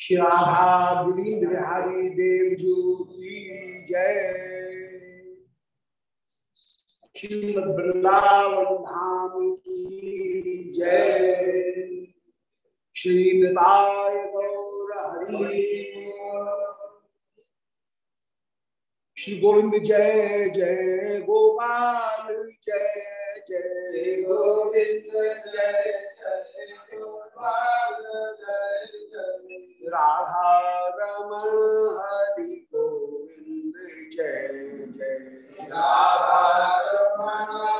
श्री राधा गिरीन्द्र बिहारी देव जू की जय। श्रीमद वृंदावन धाम की जय। श्री गौर हरि श्री गोविंद जय जय गोपाल, जय जय। गोविंद जय जय। राधा रमन हरि गोविंद जय जय। राधा रमण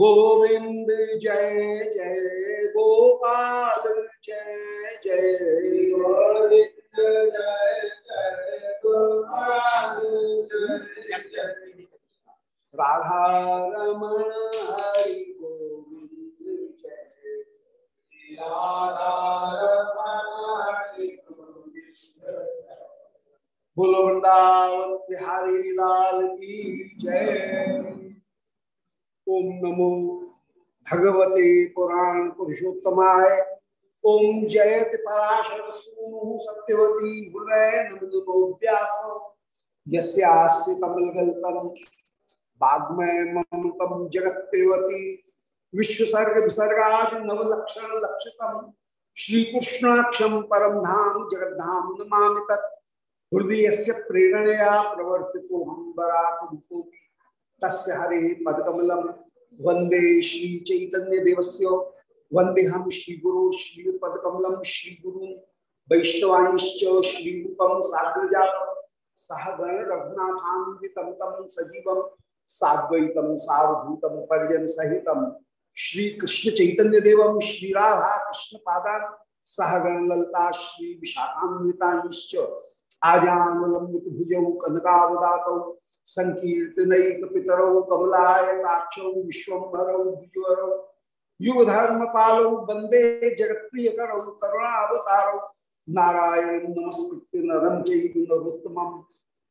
गोविंद जय जय गोपाल, जय जय गोविंद जय जय गोपाल राधा रमण हरि गोविंद जय। राधा रमण हरि बोलो वृंदावन बिहारी लाल की जय। ओम नमो भगवते पुराण पुरुषोत्तमाय। ओम जयत पराशर सूनु सत्यवती हृदय नमो व्यास यस्यास्य कमलगल्पम वाग्मय ममतम जगत पेवती विश्वसर्ग विसर्गा नवलक्षण लक्षितम श्री कृष्णाक्षम परम धाम जगद्धाम नमामि तत्। हृदय से प्रेरणया प्रवर्तितो हम बराक तस्य हरे पदकमलम वंदे श्री चैतन्य देवस्य वंदे हम श्री गुरु श्री पदकमलम श्री गुरु वैष्णवांश्च श्री रूपम साग्रजातम सह गण रघुनाथान्वितम तम सजीवम साद्वैतम सावधूतम परिजन सहितम श्री कृष्ण चैतन्य देवम श्री राधा कृष्ण पादान सह गण ललता श्री विशाखान्विताश्च आजान लंबित भुजौ कनकावदातौ। संकीर्तनैक पितरौ कमलायताक्षौ विश्वम्भरौ द्विजवरौ युग धर्म पालौ वंदे जगत्प्रिय करौ करुणावतारौ। नारायण नमस्कृत्य नरम चैव नरोत्तमं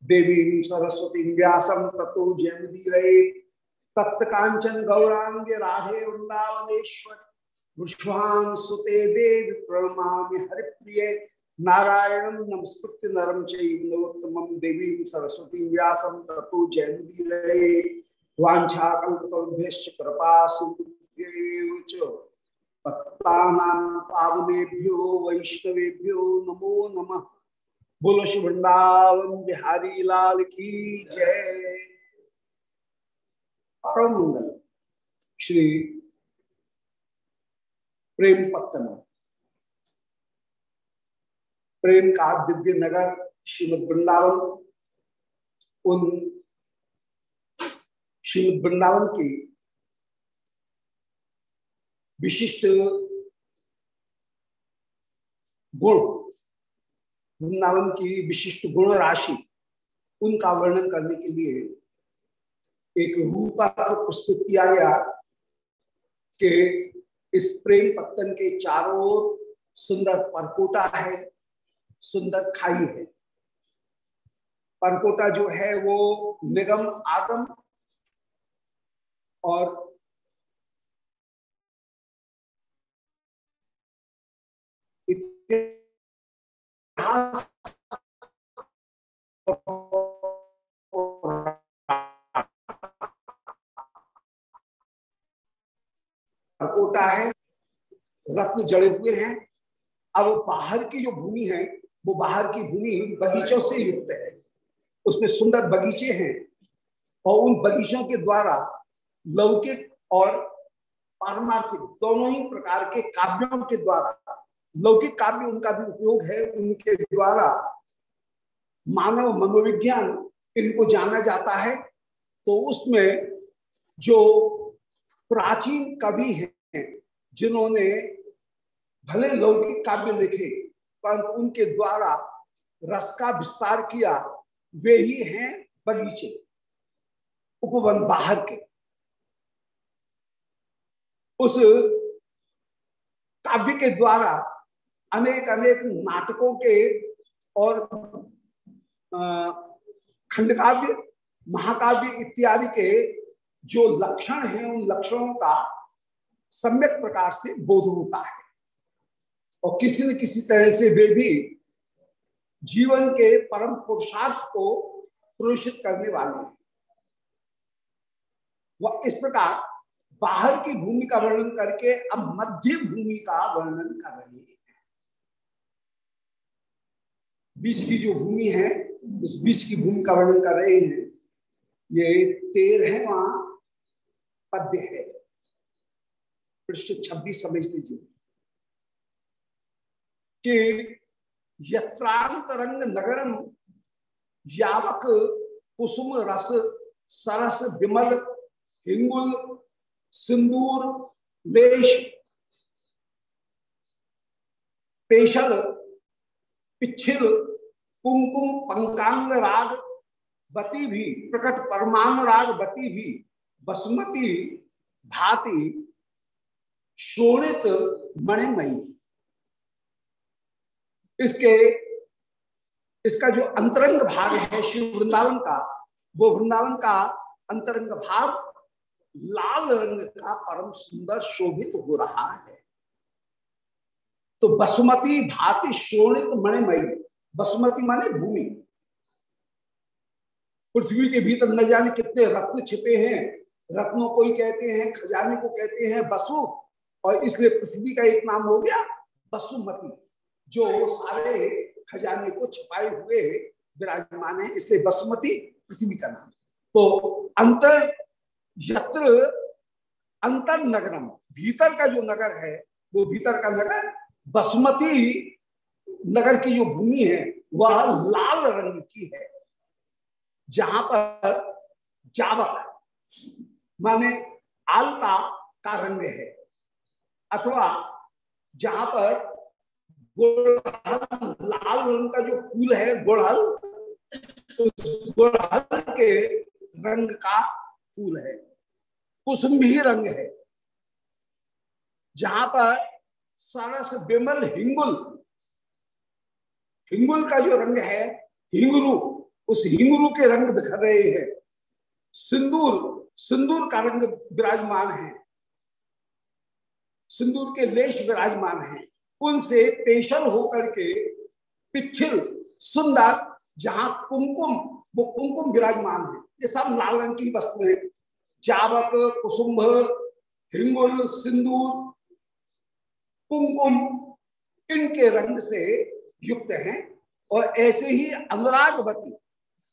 देवीं सरस्वतीं व्यासं ततो जयमुदीरये। तप्त कांचन गौरांग राधे वृंदावनेश्वर वृष्भान सुते देवी प्रणमामि हरिप्रिये। नारायण नमस्कृत्य नरम चैवोत्तम देवी सरस्वती व्यासम ततो जयमुदीरये वाछाकुभ्य कृपा सिंधुभ्य पावनेभ्यो वैष्णवेभ्यो नमो नमः। बोलो श्री बिहारी लाल की जय। परम मंगल श्री प्रेम पत्तन प्रेम का दिव्य नगर, श्रीमद वृंदावन। उन श्रीमद वृंदावन की विशिष्ट गुण, वृंदावन की विशिष्ट गुण राशि, उनका वर्णन करने के लिए एक रूपक प्रस्तुत किया गया कि इस प्रेम पत्तन के चारों ओर सुंदर परकोटा है। सुंदर खाई है। परकोटा जो है वो निगम आगम और परकोटा है, रत्न जड़े हुए हैं। अब बाहर की जो भूमि है वो बाहर की भूमि बगीचों से युक्त है। उसमें सुंदर बगीचे हैं और उन बगीचों के द्वारा लौकिक और पारमार्थिक दोनों ही प्रकार के काव्यों के द्वारा, लौकिक काव्य उनका भी उपयोग है, उनके द्वारा मानव मनोविज्ञान इनको जाना जाता है। तो उसमें जो प्राचीन कवि हैं, जिन्होंने भले लौकिक काव्य लिखे परंतु उनके द्वारा रस का विस्तार किया, वे ही हैं बगीचे, उपवन बाहर के। उस काव्य के द्वारा अनेक अनेक नाटकों के और खंडकाव्य, महाकाव्य इत्यादि के जो लक्षण हैं, उन लक्षणों का सम्यक प्रकार से बोध होता है। और किसी न किसी तरह से वे भी जीवन के परम पुरुषार्थ को प्रोषित करने वाले हैं। वह इस प्रकार बाहर की भूमि का वर्णन करके अब मध्य भूमि का वर्णन कर रहे हैं। बीच की जो भूमि है, उस बीच की भूमि का वर्णन कर रहे हैं। ये तेरहवा पद्य है। पृष्ठ छब्बीस समझ लीजिए। कि यत्रांतरंग नगरम यावक कुसुम रस, सरस विमल हिंगुल, सिंदूर लेश पेशल पिछिल कुंकुम पंकांग राग, बती भी, प्रकट परमान राग, बती भी, बसमती, भाति, शोणित, मणिमयी। इसके, इसका जो अंतरंग भाग है शिव वृंदावन का, वो वृंदावन का अंतरंग भाग लाल रंग का परम सुंदर शोभित हो रहा है। तो बसुमती भाति शोणित मणिमयी, बसुमती माने भूमि। पृथ्वी के भीतर न जाने कितने रत्न छिपे हैं, रत्नों को ही कहते हैं, खजाने को कहते हैं, बसु। और इसलिए पृथ्वी का एक नाम हो गया बसुमती। जो सारे खजाने को छिपाए हुए विराजमान है, इसलिए बसुमती पृथ्वी का नाम। तो अंतर यत्र, अंतर नगरम, भीतर का जो नगर है, वो भीतर का नगर बसमती नगर की जो भूमि है, वह लाल रंग की है, जहाँ पर जावक, माने आलता का रंग है, अथवा जहाँ पर गुड़हल, लाल रंग का जो फूल है गुड़हल, उस गुड़हल के रंग का फूल है कुसुम भी रंग है। जहाँ पर सरस बिमल हिंगुल हिंगुल का जो रंग है हिंगरू उस हिंगरू के रंग बिखर रहे हैं। सिंदूर सिंदूर का रंग विराजमान है। सिंदूर के लेश विराजमान है। उनसे पेशल होकर के पिछिल सुंदर, जहाँ कुमकुम, वो कुमकुम विराजमान है। ये सब लाल रंग की वस्तु है। जावक कुसुंभ हिंगुल, सिंदूर, कुमकुम, इनके रंग से युक्त हैं। और ऐसे ही अनुरागवती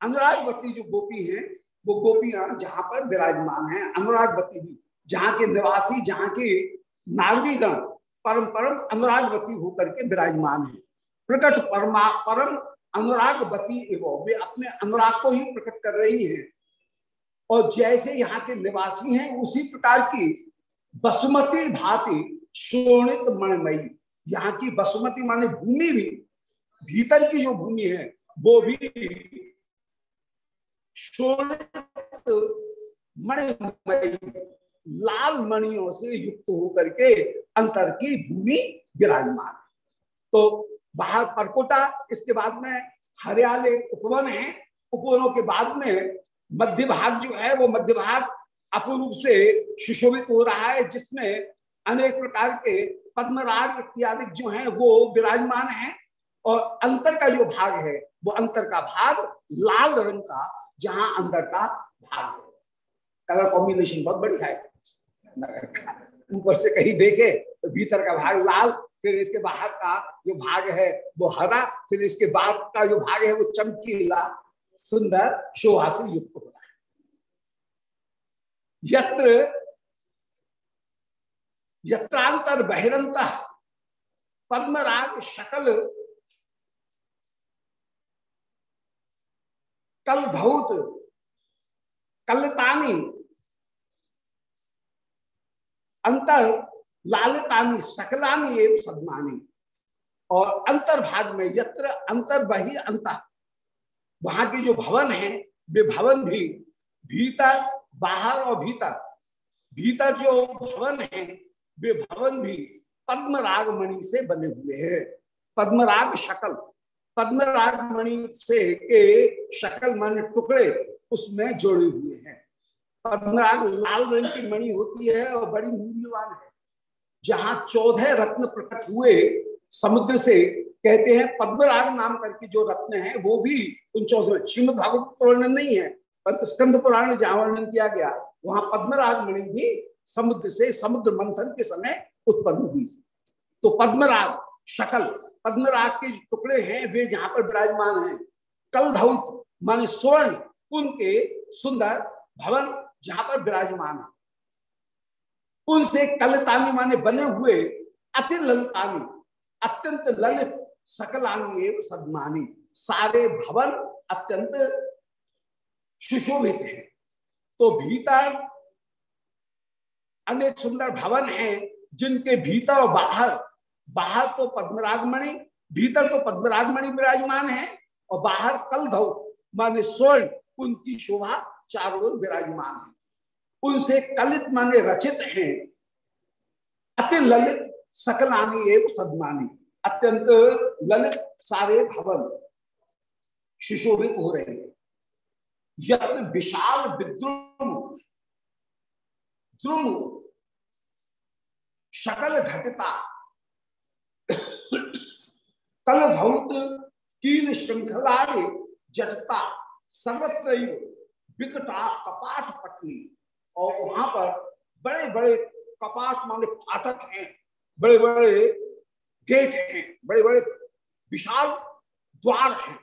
अनुरागवती जो गोपी हैं, वो गोपियाँ जहाँ पर विराजमान हैं। अनुरागवती भी, जहाँ के निवासी, जहाँ के नागरिकगण परम परम अनुरागवती होकर के विराजमान है। प्रकट परमा, परम अनुरागवती एवं वे अपने अनुराग को ही प्रकट कर रही है। और जैसे यहाँ के निवासी हैं, उसी प्रकार की बसुमती भांति शोणित मणिमयी। यहाँ की बसुमती माने भूमि भी, भीतर की जो भूमि है, वो भी शोणित मणिमयी। लाल मणियों से युक्त होकर के अंतर की भूमि विराजमान। तो बाहर परकोटा, इसके बाद में हरियाले उपवन है। उपवनों के बाद में मध्य भाग जो है, वो मध्य भाग अपूर्व से सुशोभित हो रहा है, जिसमें अनेक प्रकार के पद्मराग इत्यादि जो हैं, वो विराजमान हैं। और अंतर का जो भाग है, वो अंतर का भाग लाल रंग का, जहाँ अंदर का भाग है। कलर कॉम्बिनेशन बहुत बढ़िया है। ऊपर से कहीं देखे तो भीतर का भाग लाल, फिर इसके बाहर का जो भाग है वो हरा, फिर इसके बाद का जो भाग है वो चमकीला, सुंदर शोभा से युक्त हो रहा है। यत्र, यत्रांतर बहिरंत, पद्मराग शकल कल धौत कलतानी अंतर लालतानी, सकलानी एवं सदमानी। और अंतर भाग में यत्र अंतर बही अंत। वहाँ के जो भवन है, वे भवन भी भीतर, बाहर और भीतर। भीतर जो भवन है, वे भवन भी पद्मराग मणि से बने हुए हैं। पद्मराग शकल। पद्मराग मणि से के शकल मन टुकड़े, उसमें जोड़े हुए हैं। पद्मराग लाल रंग की मणि होती है और बड़ी मूल्यवान है। जहाँ चौदह रत्न प्रकट हुए, समुद्र से कहते हैं पद्मराग नाम करके जो रत्न है, वो भी उन चौदह श्रीमद भागवत वर्णन नहीं है पर स्कंद पुराण जहाँ वर्णन किया गया, वहाँ पद्मराग मणि भी समुद्र से समुद्र मंथन के समय उत्पन्न हुई थी। तो पद्मराग, शकल, पद्मराग के टुकड़े हैं, वे जहाँ पर विराजमान हैं। कल धौत माने स्वर्ण, उनके सुंदर भवन जहाँ पर विराजमान है। उनसे कलतानी माने बने हुए अति ललितानी, अत्यंत ललित, सकलानी एवं सदमानी, सारे भवन अत्यंत सुशोभित है। तो भीतर अनेक सुंदर भवन हैं, जिनके भीतर और बाहर बाहर तो पद्मरागमणि, भीतर तो पद्मरागमणि विराजमान है, और बाहर कल धो माने स्वर्ण, उनकी शोभा चारों ओर विराजमान है। उनसे कलित माने रचित हैं। अति ललित सकलानी एवं सदमानी। अत्यंत ललित सारे भवन सुशोभित हो रहे। यत्र विशाल विद्रुम, द्रुम, शकल घटता। कल धौत कील श्रृंखला जटता सर्वत्र विकटा कपाट पटनी और वहाँ पर बड़े बड़े कपाट माने फाटक हैं बड़े बड़े गेट हैं बड़े बड़े विशाल द्वार हैं,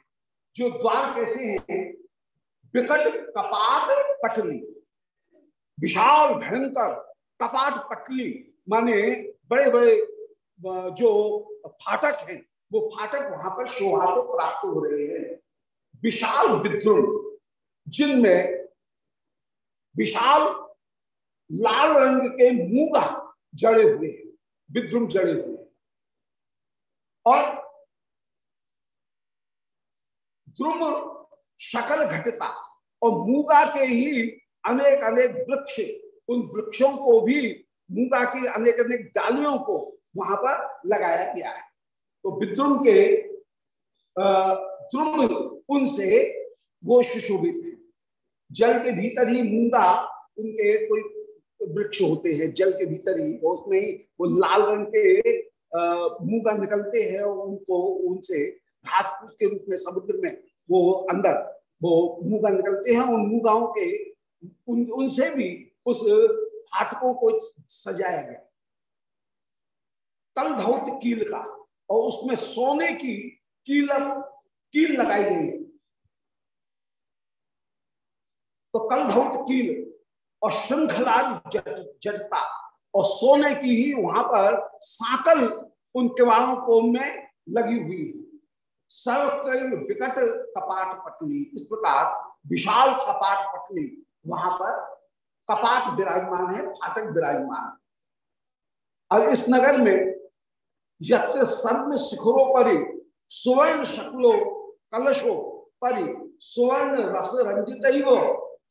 जो द्वार कैसे हैं? विकट कपाट पटली। विशाल, भयंकर कपाट पटली माने बड़े बड़े जो फाटक हैं, वो फाटक वहाँ पर शोभा को प्राप्त हो रहे हैं। विशाल विद्रुम। जिनमें विशाल लाल रंग के मूगा जड़े हुए हैं, विद्रुम जड़े हुए हैं। और द्रुम शकल घटता और मूगा के ही अनेक अनेक वृक्ष, उन वृक्षों को भी, मूँगा की अनेक अनेक डालियों को वहाँ पर लगाया गया है। तो विद्रुम के द्रुम उनसे वो सुशोभित है। जल के भीतर ही मूँगा उनके कोई वृक्ष होते हैं जल के भीतर ही उसमें ही वो लाल रंग के मूँगा निकलते हैं और उनको उनसे घास फूस के रूप में समुद्र में वो अंदर वो मूँगा निकलते हैं उन मूंगाओं के उन, उनसे भी उस फाटकों को सजाया गया। तल धौत कील का और उसमें सोने की कीलम कील लगाई गई है। तो कल धौत कील और श्रृंखला जड़ता और सोने की ही वहाँ पर साकल उन किवाड़ों को में लगी हुई है। सर्वत्र विकट कपाट पटली, इस प्रकार विशाल कपाट पटली वहाँ पर कपाट विराजमान है, फाटक विराजमान। है अब इस नगर में यत्र सर्व शिखरों पर, सुवर्ण शक्लो, कलशो परि, सुवर्ण रस रंजित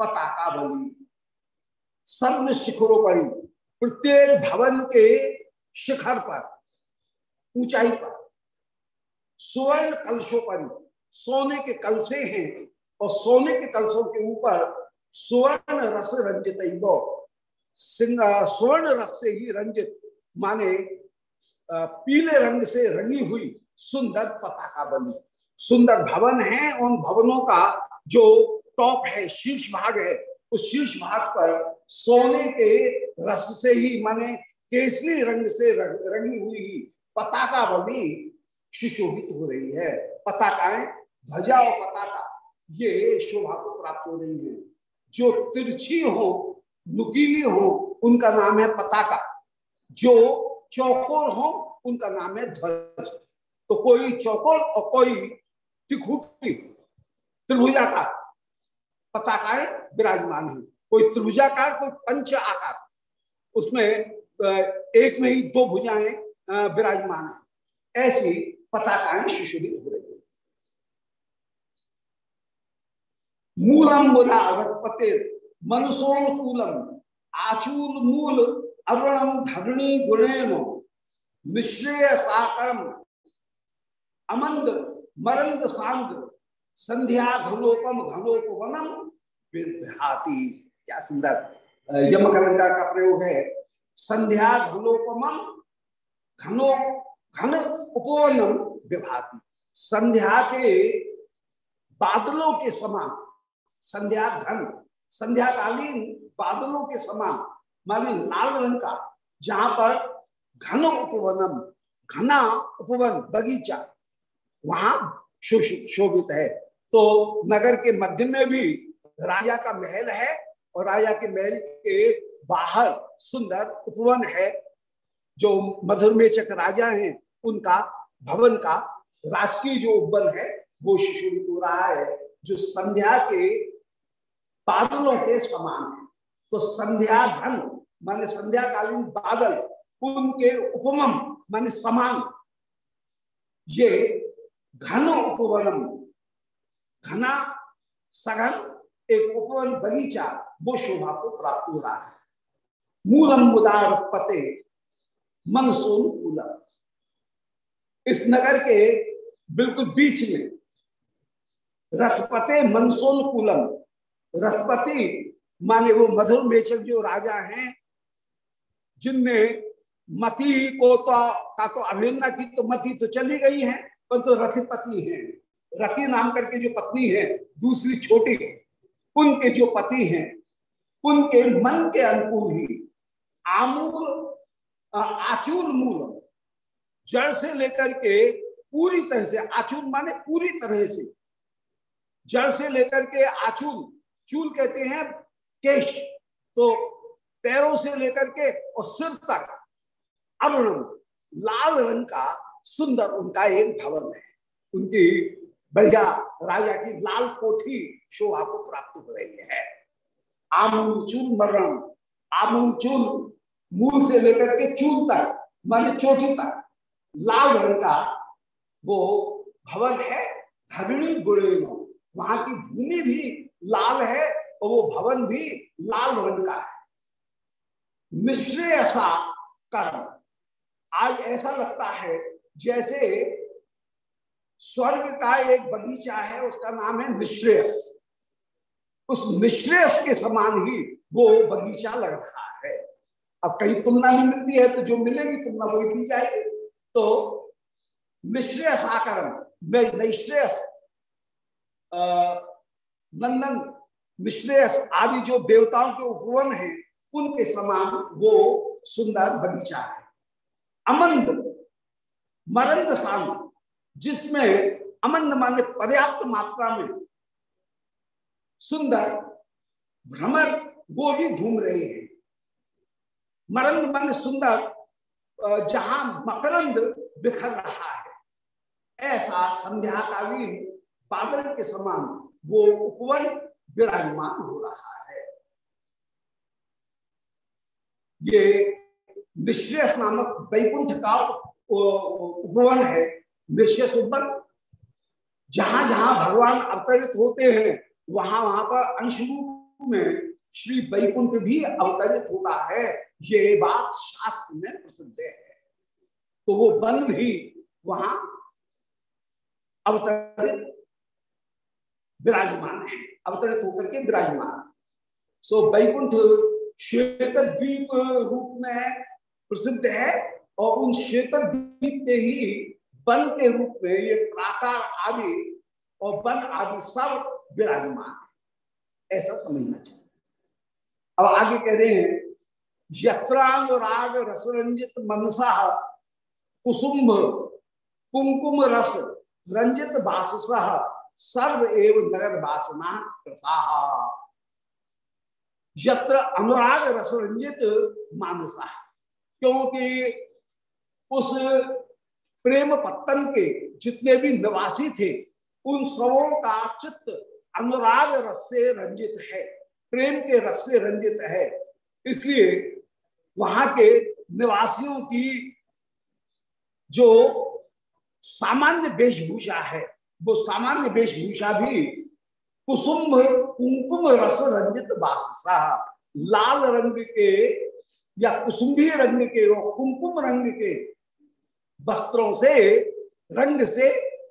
पताका बली सर्व शिखरों पर प्रत्येक भवन के शिखर पर, ऊंचाई पर, सुवर्ण कलशों पर सोने के कलसे हैं और सोने के कलशों के ऊपर सुवर्ण रस रंजित स्वर्ण रस से ही रंजित माने पीले रंग से रंगी हुई सुंदर पताका बनी। सुंदर भवन है उन भवनों का जो टॉप है, शीर्ष भाग है। उस शीर्ष भाग पर सोने के रस से ही, माने केसरी रंग से रंगी हुई पताका बनी सुशोभित हो रही है। पताकाएँ ध्वजा और पताका, ये शोभा को प्राप्त हो रही है। जो तिरछी हो, नुकीली हो, उनका नाम है पताका। जो चौकोर हो, उनका नाम है ध्वज। तो कोई चौकोर और कोई तिखुटी त्रिभुजाकार पताकाएँ विराजमान है। कोई त्रिभुजाकार, कोई पंच आकार। उसमें एक में ही दो भुजाएँ विराजमान है। ऐसी पताकाएँ शिशुरी हो रही मूलम मुला रथपते मनसोनुकूलम आचूल मूल, अरुणम धरणी गुणेन निश्रेय साकरम, अमंद मरंद सांग संध्या घनोपम घनोपवनम। विहाती क्या सुंदर यमकलंका का प्रयोग है। संध्या घनोपम, घनो, घन उपवनम, विभाती। संध्या के बादलों के समान, संध्या घन संध्याकालीन बादलों के समान, मानी लाल रंग का, जहाँ पर घन उपवनम, घना उपवन, बगीचा, वहाँ शोभित है। तो नगर के मध्य में भी राजा का महल है और राजा के महल के बाहर सुंदर उपवन है। जो मधुर मेचक राजा हैं, उनका भवन का राजकीय जो उपवन है, वो शिशु हो रहा है, जो संध्या के बादलों के समान है। तो संध्या धन, माने संध्याकालीन बादल, उनके उपमम, माने समान। ये घन उपवनम घना, सघन, एक उपवन बगीचा वो शोभा को प्राप्त हो रहा है। मूलम उदार पते, मनसून मनसोन इस नगर के बिल्कुल बीच में रथपते मनसोन कुलम रथपति माने वो मधुर मेचक जो राजा हैं, जिनने मती को तो का तो अभिन्ना की तो मती तो चली गई है, परंतु तो रथिपति हैं। रति नाम करके जो पत्नी है, दूसरी छोटी, उनके जो पति हैं, उनके मन के अनुकूल ही आमूल आचूल मूल, जड़ से लेकर के पूरी तरह से, आचूल माने पूरी तरह से, जड़ से लेकर के आचूल, चूल कहते हैं केश तो पैरों से लेकर के और सिर तक अरुणम, लाल रंग का सुंदर उनका एक भवन है, उनकी बढ़िया राजा की लाल कोठी शोभा को प्राप्त हो रही है। आमूल चूल मरण आमूल चूल मूल से लेकर के चूल तक, मान चोटी तक, लाल रंग का वो भवन है, धरणी गुणेनो वहाँ की भूमि भी लाल है और वो भवन भी लाल रंग का है। निश्रेयसा कर्म। आज ऐसा लगता है जैसे स्वर्ग का एक बगीचा है, उसका नाम है निश्रेयस उस निश्रेयस के समान ही वो बगीचा लग रहा है। अब कहीं तुलना नहीं मिलती है तो जो मिलेगी तुलना वही दी जाएगी। तो निश्रेयस आकरण निश्रेयस नंदन निश्रेयस आदि जो देवताओं के उपवन है, उनके समान वो सुंदर बगीचा है। अमंद, मरंद शांत जिसमें अमंद माने पर्याप्त मात्रा में सुंदर भ्रमर वो भी घूम रहे हैं। मरंद माने सुंदर जहाँ मकरंद बिखर रहा है। ऐसा संध्याकालीन बादल के समान वो उपवन विराजमान हो रहा है। ये निश्रेष नामक वैकुंठ का उपवन है। निश्रेष उपवन जहाँ जहाँ भगवान अवतरित होते हैं, वहाँ वहाँ पर अंश रूप में श्री वैकुंठ भी अवतरित होता है। ये बात शास्त्र में प्रसिद्ध है। तो वो वन भी वहाँ अवतरित विराजमान है। अवतरित होकर के विराजमान। सो वैकुंठ श्वेत द्वीप रूप में प्रसिद्ध है और उन श्वेत द्वीप के ही वन के रूप में ये प्राकार आदि और वन आदि सब विराजमान है। ऐसा समझना चाहिए। अब आगे कह रहे हैं यत्रानुराग रसरंजित मनसा कुसुम्भ कुंकुम रस रंजित बाससा, सर्व एवं नगर वासना कृता। यत्र अनुराग रसरंजित मानसा, क्योंकि उस प्रेम पत्तन के जितने भी निवासी थे, उन सबों का चित्त अनुराग रस से रंजित है, प्रेम के रस से रंजित है। इसलिए वहाँ के निवासियों की जो सामान्य वेशभूषा है, वो सामान्य वेशभूषा भी कुसुम कुंकुम रस रंजित बासा लाल रंग के या कुसुम्भी रंग के और कुमकुम रंग के वस्त्रों से, रंग से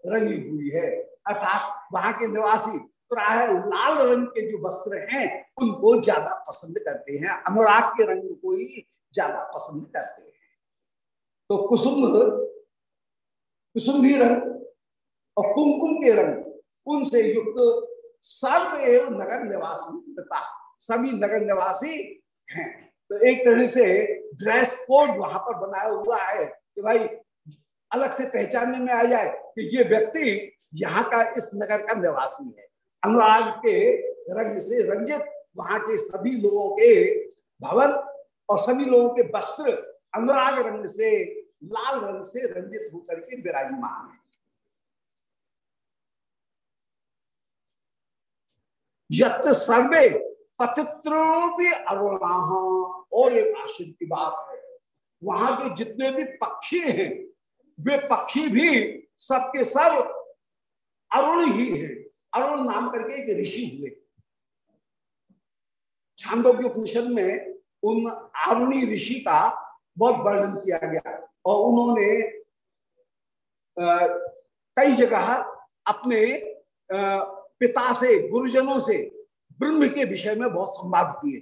रंगी हुई है। अर्थात वहाँ के निवासी प्राय लाल रंग के जो वस्त्र हैं, उनको ज़्यादा पसंद करते हैं। अनुराग के रंग को ही ज़्यादा पसंद करते हैं। तो कुसुम कुसुम्भी रंग और कुमकुम के रंग उनसे युक्त सर्व एवं नगर निवासी तथा सभी नगर निवासी हैं। तो एक तरह से ड्रेस कोड वहाँ पर बनाया हुआ है कि भाई अलग से पहचानने में आ जाए कि ये व्यक्ति यहाँ का इस नगर का निवासी है। अनुराग के रंग से रंजित वहाँ के सभी लोगों के भवन और सभी लोगों के वस्त्र अनुराग रंग से, लाल रंग से रंजित होकर के विराजमान है। यत सर्वे पतित्रों भी अरुणा, और एक आश्चर्य की बात है, वहाँ के जितने भी पक्षी हैं वे पक्षी भी सबके सब अरुण ही है। अरुण नाम करके एक ऋषि हुए। छांदोग्य उपनिषद में उन आरुणी ऋषि का बहुत वर्णन किया गया और उन्होंने कई जगह अपने पिता से, गुरुजनों से ब्रह्म के विषय में बहुत संवाद किए।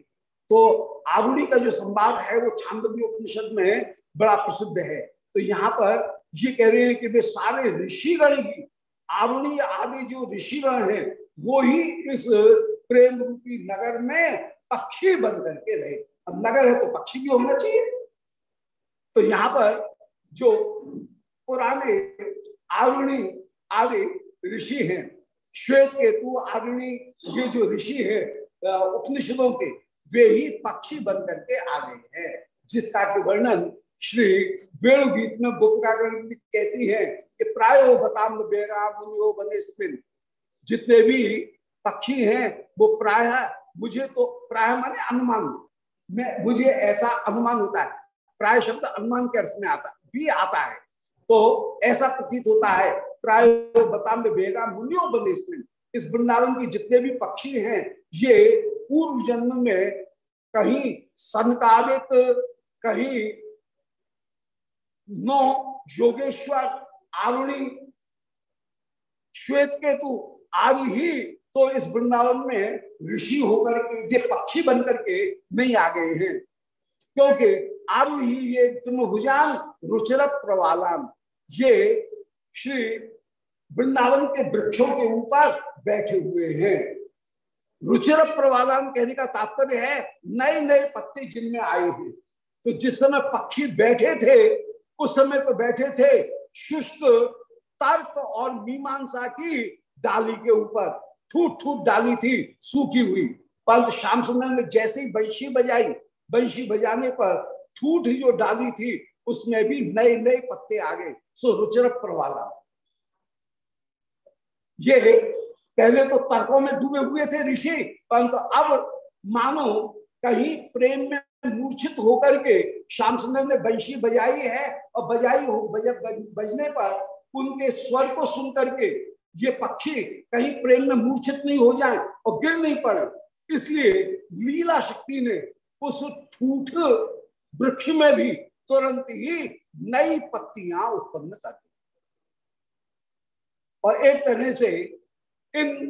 तो आरुणी का जो संवाद है वो छांदव्य उपनिषद में बड़ा प्रसिद्ध है। तो यहाँ पर ये कह रहे हैं कि वे सारे ऋषिगण ही, आरुणी आदि जो ऋषिगण है, वो ही इस प्रेम रूपी नगर में पक्षी बन करके रहे। अब नगर है तो पक्षी भी होना चाहिए। तो यहाँ पर जो पुराने आरुणी आदि ऋषि हैं श्वेत केतु आरुणी ये जो ऋषि है उपनिषदों के, वे ही पक्षी बन करके आ गए हैं, जिसका के वर्णन श्री वेणु गीत में गोपिका कहती है कि प्रायो बताम बेगा मुनियो बने जितने भी पक्षी हैं, वो प्राय, मुझे तो प्राय माने अनुमान। में, मुझे ऐसा अनुमान होता है। प्राय शब्द अनुमान के अर्थ में आता, भी आता है। तो ऐसा प्रतीत होता है, प्राय बताम बेगा मुनियो बने इस वृंदावन की जितने भी पक्षी हैं, ये पूर्व जन्म में कहीं संकालिक कहीं नौ योगेश्वर आरुणी श्वेत केतु आदि ही तो इस वृंदावन में ऋषि होकर के पक्षी बनकर के नहीं आ गए हैं। क्योंकि आरु ही ये भुजान रुचिर प्रवालान, ये श्री वृंदावन के वृक्षों के ऊपर बैठे हुए हैं। रुचिर प्रवालान कहने का तात्पर्य है नए नए पत्ते जिनमें आए हुए तो जिस समय पक्षी बैठे थे उस समय तो बैठे थे शुष्क, तर्क और मीमांसा की डाली के ऊपर। ठूट ठूट डाली थी, सूखी हुई। परंतु श्याम सुंदर ने जैसे ही बंशी बजाई, बंशी बजाने पर ठूठ जो डाली थी, उसमें भी नए नए पत्ते आ गए। सो रुचर प्रवाला ये पहले तो तर्कों में डूबे हुए थे ऋषि, परंतु अब मानो कहीं प्रेम में मूर्छित होकर के श्याम सुंदर ने बंशी बजाई है और बजाई हो बज, बज, बजने पर उनके स्वर को सुन करके ये पक्षी कहीं प्रेम में मूर्छित नहीं हो जाए और गिर नहीं पड़े। इसलिए लीला शक्ति ने उस ठूठ वृक्ष में भी तुरंत ही नई पत्तियाँ उत्पन्न कर दी। और एक तरह से इन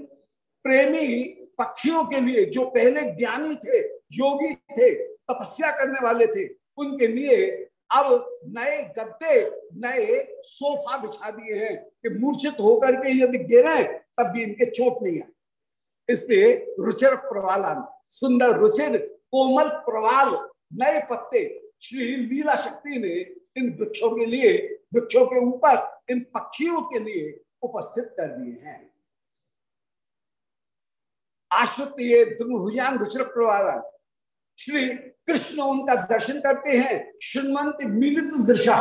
प्रेमी पक्षियों के लिए जो पहले ज्ञानी थे योगी थे तपस्या करने वाले थे। उनके लिए अब नए गद्दे, नए सोफा बिछा दिए हैं कि मूर्छित होकर के यदि गिरे, तब भी इनके चोट नहीं आए। इसलिए रुचिर प्रवालन, सुंदर रुचिर, कोमल प्रवाल, नए पत्ते, श्री लीला शक्ति ने इन वृक्षों के लिए, वृक्षों के ऊपर, इन पक्षियों के लिए उपस्थित कर दिए हैं। आश्रित ये द्रुभुजान रुचिर प्रवालन श्री कृष्ण उनका दर्शन करते हैं, श्रीमंत मिलित दृशा।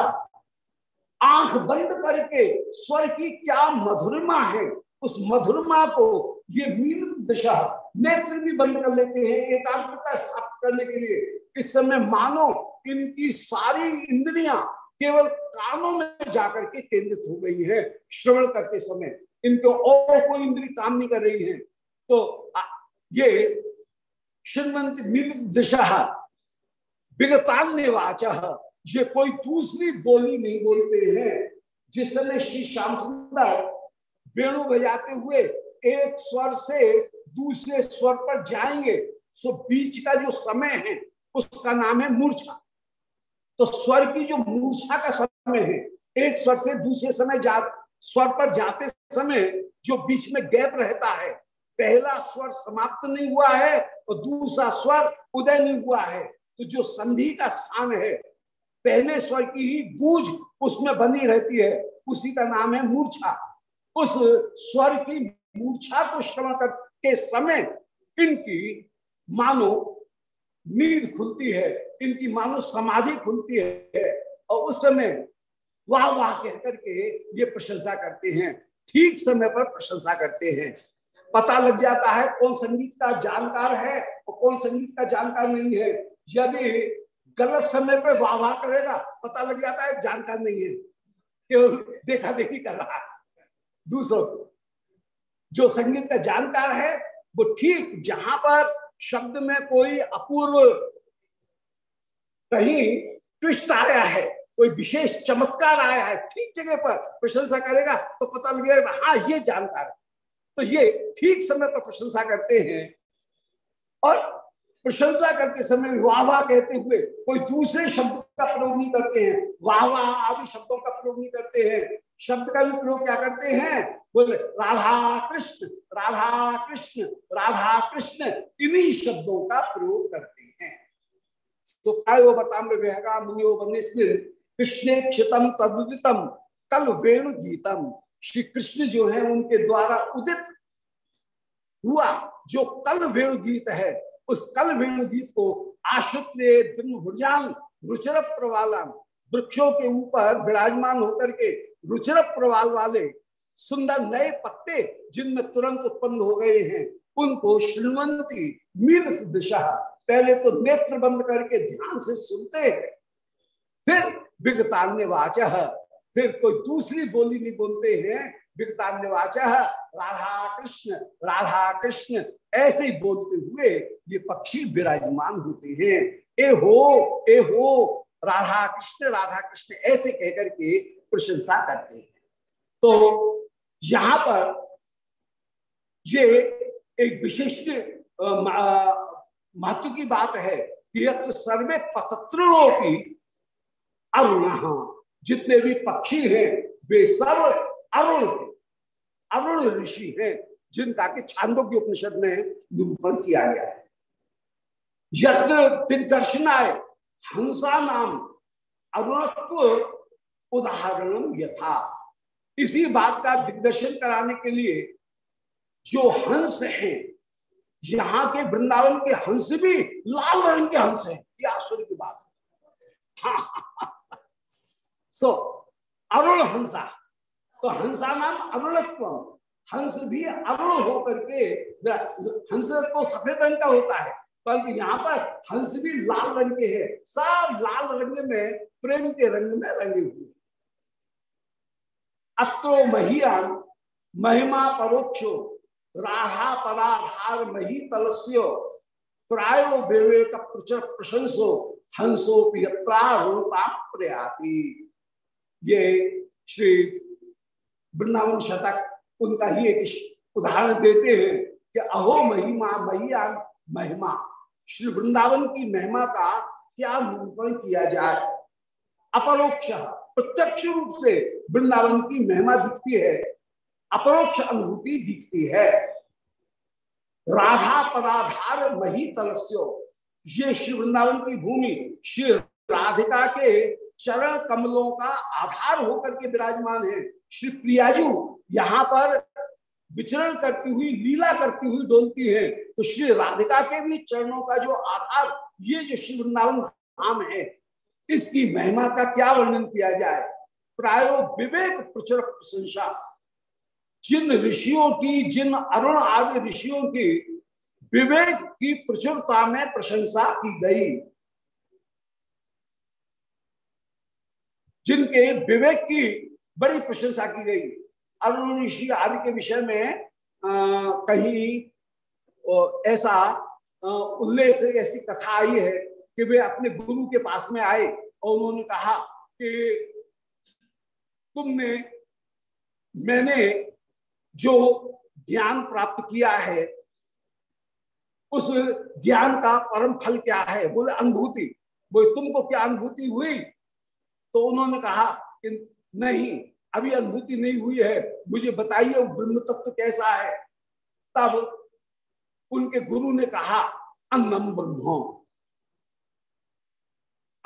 आँख बंद करके स्वर की क्या मधुरमा है, उस मधुरमा को ये मिलित दिशा नेत्र भी बंद कर लेते हैं, एकाग्रता स्थापित करने के लिए। इस समय मानो इनकी सारी इंद्रियाँ केवल कानों में जाकर के केंद्रित हो गई है, श्रवण करते समय। इनको और कोई इंद्री काम नहीं कर रही है। तो ये ये कोई दूसरी बोली नहीं बोलते हैं जिस समय श्री श्याम सुंदर वेणु बजाते हुए एक स्वर से दूसरे स्वर पर जाएँगे, सो बीच का जो समय है, उसका नाम है मूर्छा। तो स्वर की जो मूर्छा का समय है, एक स्वर से दूसरे समय जा, स्वर पर जाते समय जो बीच में गैप रहता है पहला स्वर समाप्त नहीं हुआ है और दूसरा स्वर उदय नहीं हुआ है। तो जो संधि का स्थान है, पहले स्वर की ही गूंज उसमें बनी रहती है। उसी का नाम है मूर्छा। उस स्वर की मूर्छा को श्रवण करते समय इनकी मानो नींद खुलती है, इनकी मानो समाधि खुलती है और उस समय वाह वाह कह करके ये प्रशंसा करते हैं। ठीक समय पर प्रशंसा करते हैं। पता लग जाता है कौन संगीत का जानकार है और कौन संगीत का जानकार नहीं है। यदि गलत समय पर वाह वाह करेगा, पता लग जाता है जानकार नहीं है। केवल देखा देखी कर रहा है। दूसरों को, जो संगीत का जानकार है, वो ठीक जहाँ पर शब्द में कोई अपूर्व कहीं ट्विस्ट आया है, कोई विशेष चमत्कार आया है, ठीक जगह पर प्रशंसा करेगा तो पता लगेगा हाँ ये जानकार है। तो ये ठीक समय पर प्रशंसा करते हैं। और प्रशंसा करते समय वाह वाह कहते हुए कोई दूसरे शब्द का प्रयोग नहीं करते हैं। वाह वाह आदि शब्दों का प्रयोग नहीं करते हैं। शब्द का भी प्रयोग क्या करते हैं? बोले, राधा कृष्ण राधा कृष्ण राधा कृष्ण, इन्हीं शब्दों का प्रयोग करते हैं। तो काय बताम विहगा मुनियो कृष्ण क्षितम तदुदितम कल वेणु गीतम। श्री कृष्ण जो है उनके द्वारा उदित हुआ जो कल वेणु गीत है, उस कल वेणु गीत को आश्रित भुजान रुचिर प्रवाला वृक्षों के ऊपर विराजमान होकर के रुचिर प्रवाल वाले सुंदर नए पत्ते जिनमें तुरंत उत्पन्न हो गए हैं, उनको श्रीमंती मीर दिशा, पहले तो नेत्र बंद करके ध्यान से सुनते हैं, फिर विगतान्य वाच फिर कोई दूसरी बोली नहीं बोलते हैं। विगतान्य वाच राधा कृष्ण राधा कृष्ण, ऐसे ही बोलते हुए ये पक्षी विराजमान होते हैं। ए हो ए हो, राधा कृष्ण राधा कृष्ण, ऐसे कहकर के प्रशंसा करते हैं। तो यहाँ पर ये एक विशिष्ट महत्व की बात है। कि सर्वे पतत्रोपी अरुण। जितने भी पक्षी हैं, वे सब अरुण हैं। अरुण ऋषि हैं, जिनका के छांदों की उपनिषद में निरूपण किया गया है। यत्र दिग्दर्शनाय हंसा नाम, अरुणत्व उदाहरण यथा। इसी बात का दिग्दर्शन कराने के लिए जो हंस हैं, यहाँ के वृंदावन के हंस भी लाल रंग के हंस हैं, ये आश्चर्य की बात है सो अरुण हंसा तो हंसा नाम अरुणत्व हंस भी अरुण होकर के हंस तो सफ़ेद रंग का होता है। परंतु यहाँ पर हंस भी लाल रंग के हैं। सब लाल रंग में, प्रेम के रंग में रंगे हुए अत्रो महियान महिमा परोक्षो राधा पदाधार मही तलस्यो, प्रायो विवेक प्रचर प्रशंसो हंसो पियत्रा प्रयाति। ये श्री वृंदावन शतक, उनका ही एक उदाहरण देते हैं कि अहो महिमा महियान महिमा। श्री वृंदावन की महिमा का क्या निरूपण किया जाए? अपरोक्ष प्रत्यक्ष रूप से वृंदावन की महिमा दिखती है, अपरोक्ष अनुभूति दिखती है। राधा पदाधार मही तलस्यो, ये श्री वृंदावन की भूमि श्री राधिका के चरण कमलों का आधार होकर के विराजमान है। श्री प्रियाजू यहाँ पर विचरण करती हुई, लीला करती हुई डोलती है। तो श्री राधिका के भी चरणों का जो आधार, ये जो श्री वृंदावन धाम है, इसकी महिमा का क्या वर्णन किया जाए? प्रायो विवेक प्रचुर प्रशंसा। जिन ऋषियों की, जिन अरुण आदि ऋषियों की विवेक की प्रचुरता में प्रशंसा की गई। जिनके विवेक की बड़ी प्रशंसा की गई। अरुण ऋषि आदि के विषय में आ, कहीं ऐसा उल्लेख ऐसी कथा आई है कि वे अपने गुरु के पास में आए और उन्होंने कहा कि तुमने मैंने जो ज्ञान प्राप्त किया है उस ज्ञान का परम फल क्या है? बोले अनुभूति बोले तुमको क्या अनुभूति हुई? तो उन्होंने कहा कि नहीं, अभी अनुभूति नहीं हुई है, मुझे बताइए ब्रह्म तत्व कैसा है। तब उनके गुरु ने कहा, अन्नम ब्रह्म।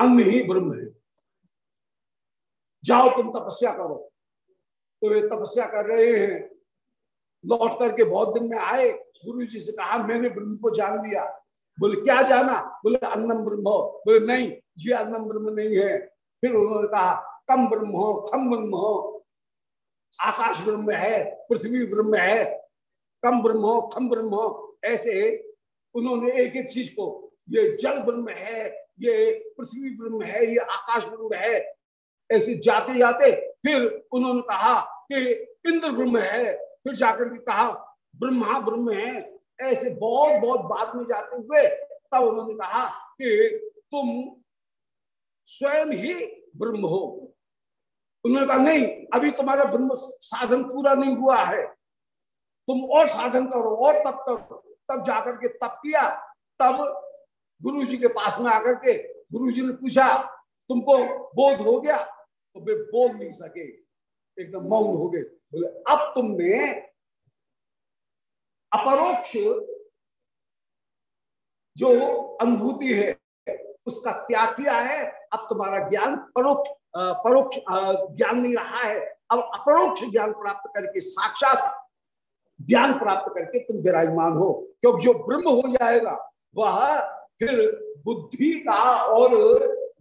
अन्न ही ब्रह्म है। जाओ तुम तपस्या करो। तो वे तपस्या कर रहे हैं। लौट करके बहुत दिन में आए। गुरु जी से कहा, मैंने ब्रह्म को जान लिया। बोले, क्या जाना? बोले, अन्नम ब्रह्म। बोले, नहीं, ये अन्नम ब्रह्म नहीं है। फिर उन्होंने कहा, कम ब्रह्म हो, खम ब्रह्म हो। आकाश ब्रह्म है, पृथ्वी ब्रह्म है। कम ब्रह्म हो, खम ब्रह्म हो। ऐसे उन्होंने एक एक चीज़ को, ये जल ब्रह्म है, ये पृथ्वी ब्रह्म है, ये आकाश ब्रह्म है। ऐसे जाते जाते फिर उन्होंने कहा कि इंद्र ब्रह्म है। फिर जाकर के कहा, ब्रह्मा ब्रह्म है। ऐसे बहुत बहुत बाद में जाते हुए तब उन्होंने कहा कि तुम स्वयं ही ब्रह्म हो। उन्होंने कहा, नहीं, अभी तुम्हारा ब्रह्म साधन पूरा नहीं हुआ है। तुम और साधन करो, और तब करो। तब जाकर के तप किया। तब गुरु जी के पास में आकर के गुरु जी ने पूछा, तुमको बोध हो गया? तो वे बोल नहीं सके। एकदम मौन हो गए। बोले, अब तुमने अपरोक्ष जो अनुभूति है उसका त्याग किया है, अब तुम्हारा ज्ञान परोक्ष परोक्ष ज्ञान नहीं रहा है। अब अपरोक्ष ज्ञान प्राप्त करके, साक्षात ज्ञान प्राप्त करके तुम विराजमान हो। क्योंकि जो ब्रह्म हो जाएगा, वह फिर बुद्धि का और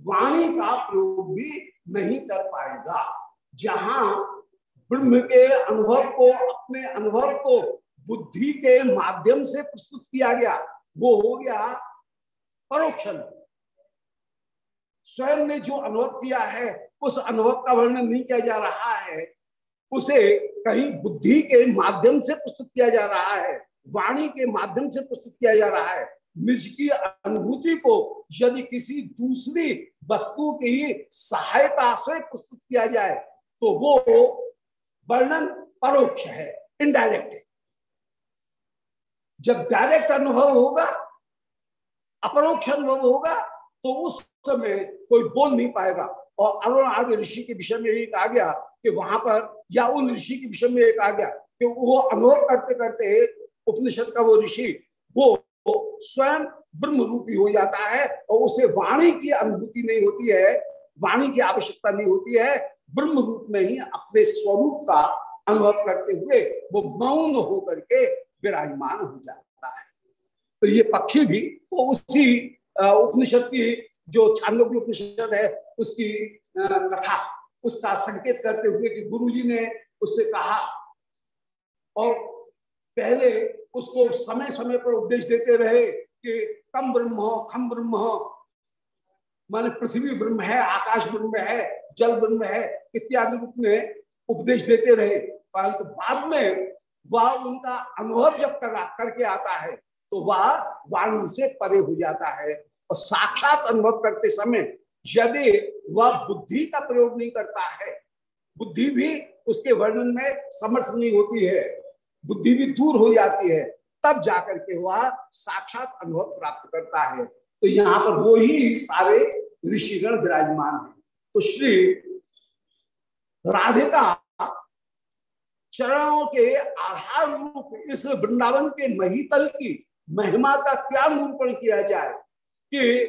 वाणी का प्रयोग भी नहीं कर पाएगा। जहाँ ब्रह्म के अनुभव को, अपने अनुभव को बुद्धि के माध्यम से प्रस्तुत किया गया, वो हो गया परोक्षण स्वयं ने जो अनुभव किया है, उस अनुभव का वर्णन नहीं किया जा रहा है। उसे कहीं बुद्धि के माध्यम से प्रस्तुत किया जा रहा है, वाणी के माध्यम से प्रस्तुत किया जा रहा है। निज की अनुभूति को यदि किसी दूसरी वस्तु की सहायता से प्रस्तुत किया जाए तो वो वर्णन परोक्ष है इनडायरेक्ट है। जब डायरेक्ट अनुभव होगा, अपरोक्ष अनुभव होगा तो उस समय कोई बोल नहीं पाएगा। और अरुण आदि ऋषि के विषय में एक आ गया कि वहाँ पर या उन ऋषि के विषय में एक आ गया कि वो अनुभव करते करते उपनिषद का वो ऋषि, वो स्वयं ब्रह्म रूपी हो जाता है और उसे वाणी की अनुभूति नहीं होती है, वाणी की आवश्यकता नहीं होती है ब्रह्म रूप में ही अपने स्वरूप का अनुभव करते हुए वो मौन होकर के विराजमान हो जाता है। तो ये पक्षी भी वो उसी उपनिषद की जो छांदोग्य उपनिषद है, उसकी कथा, उसका संकेत करते हुए कि गुरु जी ने उससे कहा, और पहले उसको समय समय पर उपदेश देते रहे कि कम ब्रह्म हो खम ब्रह्म हो माने पृथ्वी ब्रह्म है, आकाश ब्रह्म है, जल ब्रह्म है, इत्यादि रूप में उपदेश देते रहे। परंतु बाद में वह उनका अनुभव जब कर, करके आता है तो वह वाणी से परे हो जाता है। और साक्षात अनुभव करते समय यदि वह बुद्धि का प्रयोग नहीं करता है, बुद्धि भी उसके वर्णन में समर्थ नहीं होती है, बुद्धि भी दूर हो जाती है, तब जाकर के वह साक्षात अनुभव प्राप्त करता है। तो यहाँ पर वो ही सारे ऋषिगण विराजमान है। तो श्री राधिका चरणों के आधार रूप इस वृंदावन के महितल की महिमा का क्या निरूपण किया जाए? कि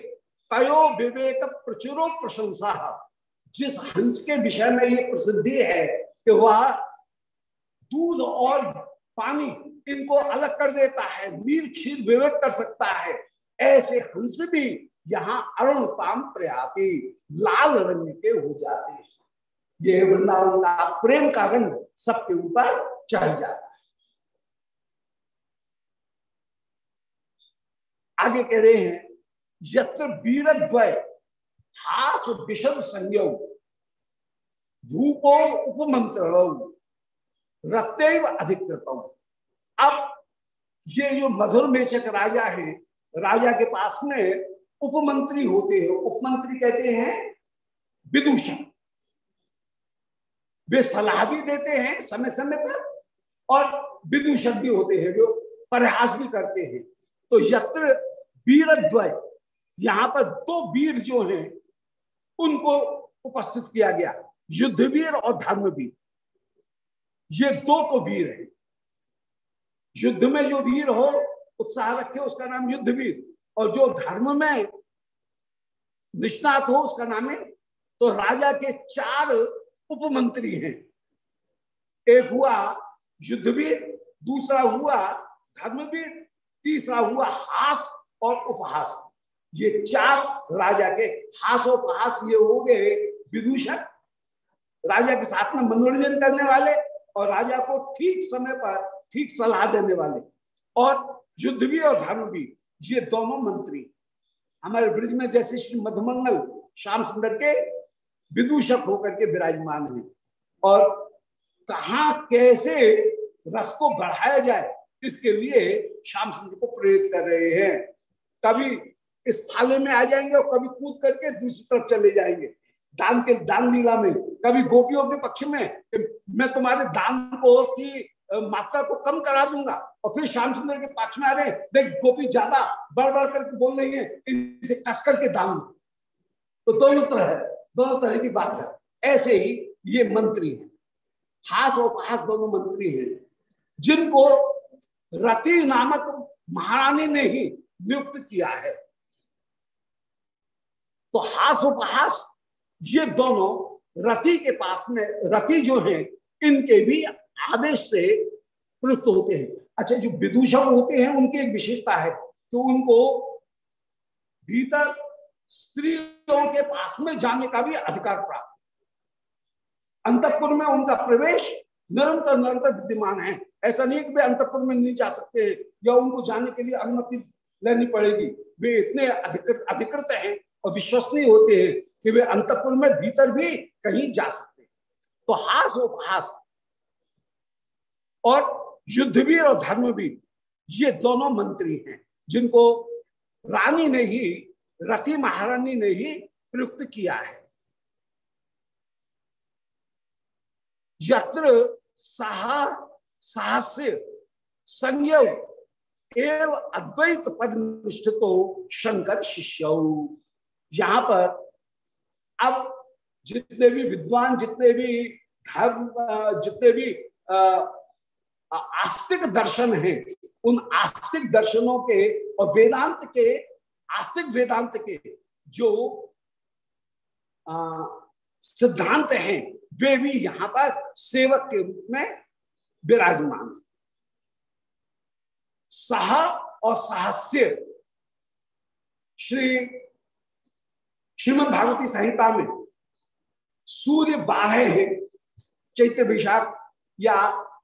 तयो विवेक प्रचुरो प्रशंसा। जिस हंस के विषय में ये प्रसिद्धि है कि वह दूध और पानी इनको अलग कर देता है नीर क्षीर विवेक कर सकता है। ऐसे हंस भी यहाँ अरुणताम प्रयाति, लाल रंग के हो जाते हैं। ये वृंदावन का प्रेम का रंग सबके ऊपर चढ़ जाता है। आगे कह रहे हैं यत्र वीरद्वय हास विषद संयोग भूपो उपमंत्र रत्व अधिकृत। अब ये जो मधुर मेचक राजा है, राजा के पास में उपमंत्री होते हैं। उपमंत्री कहते हैं विदूषण। वे सलाह भी देते हैं समय समय पर, और विदूषण भी होते हैं, जो प्रयास भी करते हैं। तो यत्र वीरद्वय यहाँ पर दो वीर जो हैं, उनको उपस्थित किया गया। युद्धवीर और धर्मवीर। ये दो तो वीर हैं। युद्ध में जो वीर हो, उत्साह रखे, उसका नाम युद्धवीर। और जो धर्म में निष्णात हो, उसका नाम है तो राजा के चार उपमंत्री हैं। एक हुआ युद्धवीर, दूसरा हुआ धर्मवीर, तीसरा हुआ हास और उपहास। ये चार राजा के हास और ये हो गए विदूषक। राजा के साथ में मनोरंजन करने वाले और राजा को ठीक समय पर ठीक सलाह देने वाले। और युद्ध भी और धर्म भी, ये दोनों मंत्री। हमारे ब्रिज में जैसे श्री मधुमंगल श्याम सुंदर के विदूषक होकर के विराजमान है। और कहा कैसे रस को बढ़ाया जाए, इसके लिए श्याम सुंदर को प्रेरित कर रहे हैं। कभी इस फाले में आ जाएँगे और कभी कूद करके दूसरी तरफ़ चले जाएँगे। दान के, दान लीला में। कभी गोपियों के पक्ष में मैं तुम्हारे दान को की मात्रा को कम करा दूँगा और फिर श्याम सुंदर के पक्ष में आ रहे। देख, गोपी ज़्यादा बढ़ बढ़ करके बोल रही है इसे कस करके दान। तो दोनों तरह है दोनों तरह की बात है। ऐसे ही ये मंत्री है। हास और पास दोनों मंत्री हैं। जिनको रति नामक महारानी ने ही नियुक्त किया है। तो हास उपहास ये दोनों रति के पास में, रति जो है, इनके भी आदेश से प्रयुक्त होते हैं। अच्छा जो विदूषक होते हैं, उनकी एक विशेषता है कि उनको भीतर स्त्रियों के पास में जाने का भी अधिकार प्राप्त अंतपुर में उनका प्रवेश निरंतर निरंतर विद्यमान है। ऐसा नहीं कि वे अंतपुर में नहीं जा सकते या उनको जाने के लिए अनुमति लेनी पड़ेगी। वे इतने अधिकृत अधिकृत हैं और विश्वसनीय होते हैं कि वे अंतपुर में भीतर भी कहीं जा सकते तो हास उपहास और युद्धवीर और धर्मवीर, ये दोनों मंत्री हैं, जिनको रानी ने ही रति महारानी ने ही प्रयुक्त किया है। यत्र साहस्य संयम एवं अद्वैत परनिष्ठितो शंकर शिष्य यहाँ पर अब जितने भी विद्वान, जितने भी धर्म जितने भी आस्तिक दर्शन हैं, उन आस्तिक दर्शनों के और वेदांत के, आस्तिक वेदांत के जो सिद्धांत हैं, वे भी यहाँ पर सेवक के रूप में विराजमान सह और साहस्य श्री श्रीमद भागवती संहिता में सूर्य बारह है, चैत्र विशाख या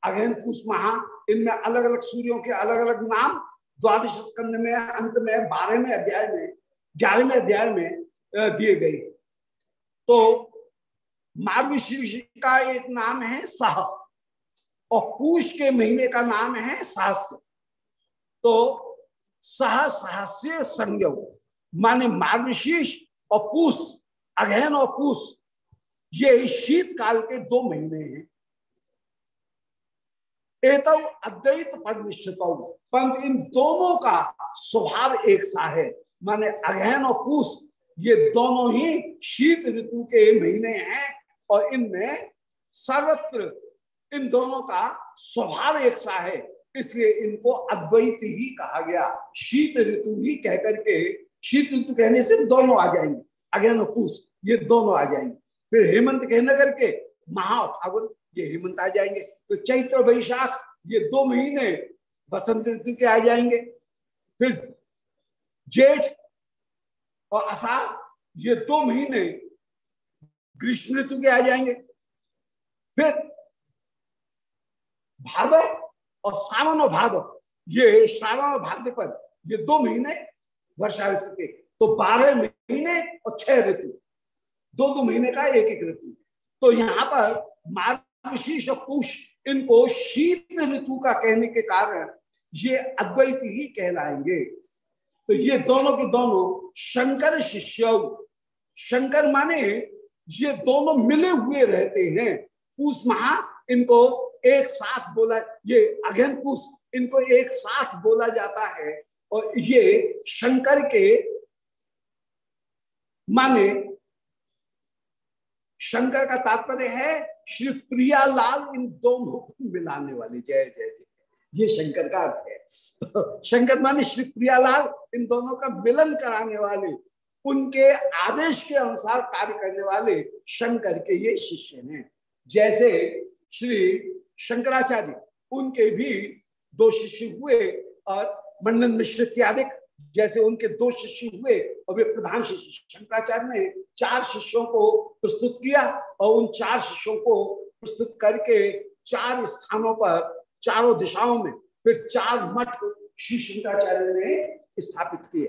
अगहन पुष महा, इनमें अलग अलग सूर्यों के अलग अलग नाम, द्वादश स्कंद में, अंत में बारहवें अध्याय में ग्यारहवें अध्याय में दिए गए। तो मार्ग मार्गशीर्ष का एक नाम है सह, और पूष के महीने का नाम है सहस्य। तो सह, सहस्य संयोग माने मार्गशीर्ष और अगहन और पूस ये शीतकाल के दो महीने हैं। एतव अद्वैत पद निश्चित परंतु इन दोनों का स्वभाव एक सा है। माने अगहन और पूस ये दोनों ही शीत ऋतु के महीने हैं और इनमें सर्वत्र इन दोनों का स्वभाव एक सा है। इसलिए इनको अद्वैत ही कहा गया। शीत ऋतु ही कहकर के शीत ऋतु कहने से दोनों आ जाएँगे। अगेन पूस ये दोनों आ जाएँगे। फिर हेमंत कहने करके महा फागुन ये हेमंत आ जाएँगे। तो चैत्र वैशाख, ये दो महीने बसंत ऋतु के आ जाएँगे। फिर जेठ और अषाढ़ ये दो महीने ग्रीष्म ऋतु के आ जाएँगे। फिर भादव और सावन और भादव, ये श्रावण और भाद्रपद, ये दो महीने वर्षा ऋतु के तो बारह महीने और छह ऋतु। दो दो महीने का एक एक ऋतु। तो यहाँ पर मार्गशीर्ष और पुष, इनको शीत ऋतु का कहने के कारण ये अद्वैत ही कहलाएँगे। तो ये दोनों के दोनों शंकर शिष्य शंकर माने ये दोनों मिले हुए रहते हैं। पूस महा इनको एक साथ बोला, ये अघन पूस इनको एक साथ बोला जाता है। और ये शंकर के माने शंकर का तात्पर्य है, श्री प्रियालाल इन दोनों को मिलाने वाले। जय जय जय। ये शंकर का अर्थ है। तो शंकर माने श्री प्रियालाल इन दोनों का मिलन कराने वाले, उनके आदेश के अनुसार कार्य करने वाले शंकर के ये शिष्य हैं। जैसे श्री शंकराचार्य, उनके भी दो शिष्य हुए और मंडन मिश्र इत्यादि जैसे उनके दो शिष्य हुए और वे प्रधान शिष्य शंकराचार्य ने चार शिष्यों को प्रस्तुत किया और उन चार शिष्यों को प्रस्तुत करके चार स्थानों पर, चारों दिशाओं में फिर चार मठ श्री शंकराचार्य ने स्थापित किए।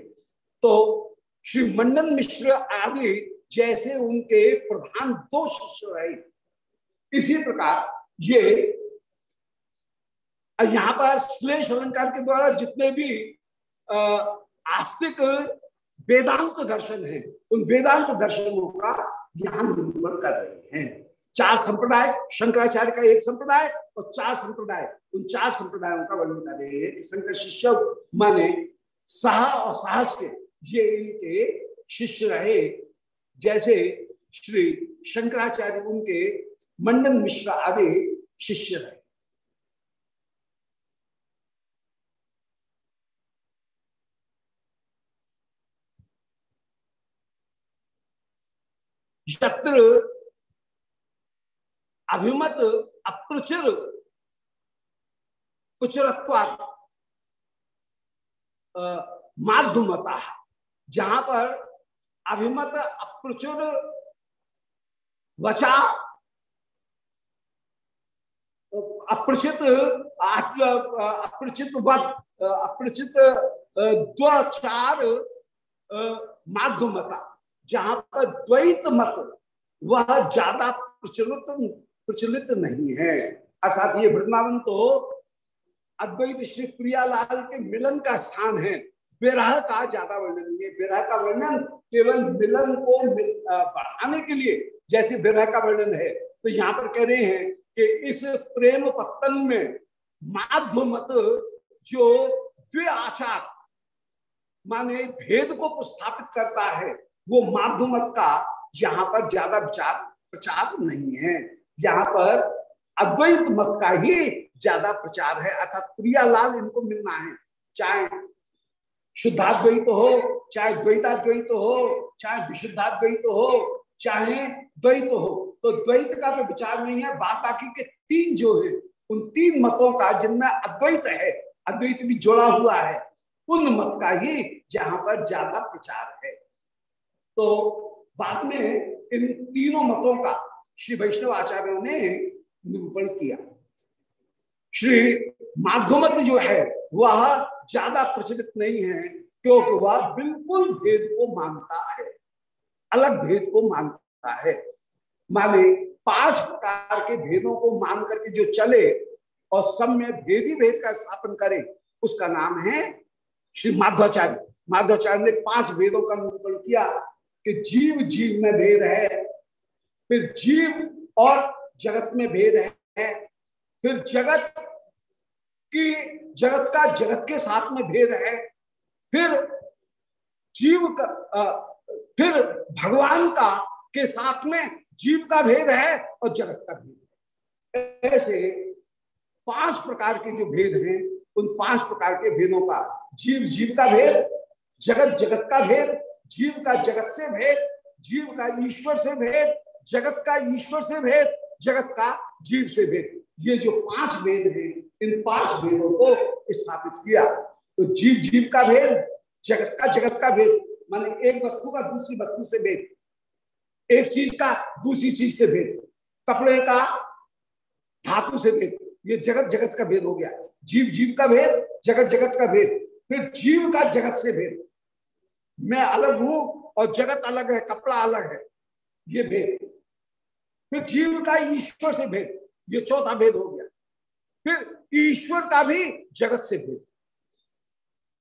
तो श्री मंडन मिश्र आदि जैसे उनके प्रधान दो शिष्य रहे। इसी प्रकार ये यहाँ पर श्लेष अलंकार के द्वारा जितने भी आस्तिक वेदांत दर्शन है, उन वेदांत दर्शनों का यहाँ निरूपण कर रहे हैं। चार संप्रदाय, शंकराचार्य का एक संप्रदाय और चार संप्रदाय, उन चार संप्रदायों का वर्णन कर रहे हैं शंकर शिष्य माने सह और सहस्य, ये इनके शिष्य रहे। जैसे श्री शंकराचार्य उनके मंडन मिश्रा आदि शिष्य रहे। यत्र अभिमत अप्रचुर कुचरत्वात माध्यमता, जहाँ पर अभिमत अप्रचुर वचा अप्रचित अप्रचित अप्रचित द्वाचार माध्यमता। जहाँ पर द्वैत मत वह ज़्यादा प्रचलित प्रचलित नहीं है। अर्थात ये वृंदावन तो अद्वैत श्री प्रियालाल के मिलन का स्थान है। विरह का ज़्यादा वर्णन नहीं है। विरह का वर्णन केवल मिलन को मिल, बढ़ाने के लिए जैसे विरह का वर्णन है। तो यहाँ पर कह रहे हैं कि इस प्रेम पत्तन में माध्यमत जो द्वे आचार माने भेद को स्थापित करता है वो माध्यमत का यहाँ पर ज़्यादा विचार, प्रचार नहीं है। यहाँ पर अद्वैत मत का ही ज़्यादा प्रचार है, अर्थात प्रियालाल इनको मिलना है। चाहे शुद्धाद्वैत हो, चाहे द्वैताद्वैत हो, चाहे विशुद्धाद्वैत हो, चाहे द्वैत हो तो द्वैत का तो विचार नहीं है बात बाकी के तीन जो है, उन तीन मतों का जिनमें अद्वैत है, अद्वैत भी जुड़ा हुआ है, उन मत का ही जहाँ पर ज़्यादा प्रचार है। तो बाद में इन तीनों मतों का श्री वैष्णव आचार्यों ने निरूपण किया। श्री माध्यमत जो है, वह ज़्यादा प्रचलित नहीं है, क्योंकि वह बिल्कुल भेद को मानता है। अलग भेद को मानता है। माने पाँच प्रकार के भेदों को मान करके जो चले और सब में भेदी भेद का स्थापन करे, उसका नाम है श्री माधवाचार्य। माधवाचार्य ने पाँच भेदों का निरूपण किया। कि जीव जीव में भेद है फिर जीव और जगत में भेद है फिर जगत की जगत का जगत के साथ में भेद है फिर जीव का आ, फिर भगवान का के साथ में जीव का भेद है और जगत का भेद है। ऐसे पाँच प्रकार के जो भेद हैं उन पाँच प्रकार के भेदों का जीव जीव का भेद जगत जगत का भेद जीव का जगत से भेद, जीव का ईश्वर से भेद, जगत का ईश्वर से भेद, जगत का जीव से भेद। ये जो पाँच भेद हैं, इन पाँच भेदों को स्थापित किया। तो जीव जीव का भेद, जगत का जगत का भेद, माने एक वस्तु का दूसरी वस्तु से भेद। एक चीज़ का दूसरी चीज़ से भेद। कपड़े का धातु से भेद। ये जगत जगत का भेद हो गया। जीव जीव का भेद, जगत जगत का भेद। फिर जीव का जगत से भेद। मैं अलग हूँ और जगत अलग है, कपड़ा अलग है। ये भेद। फिर जीव का ईश्वर से भेद। ये चौथा भेद हो गया। फिर ईश्वर का भी जगत से भेद।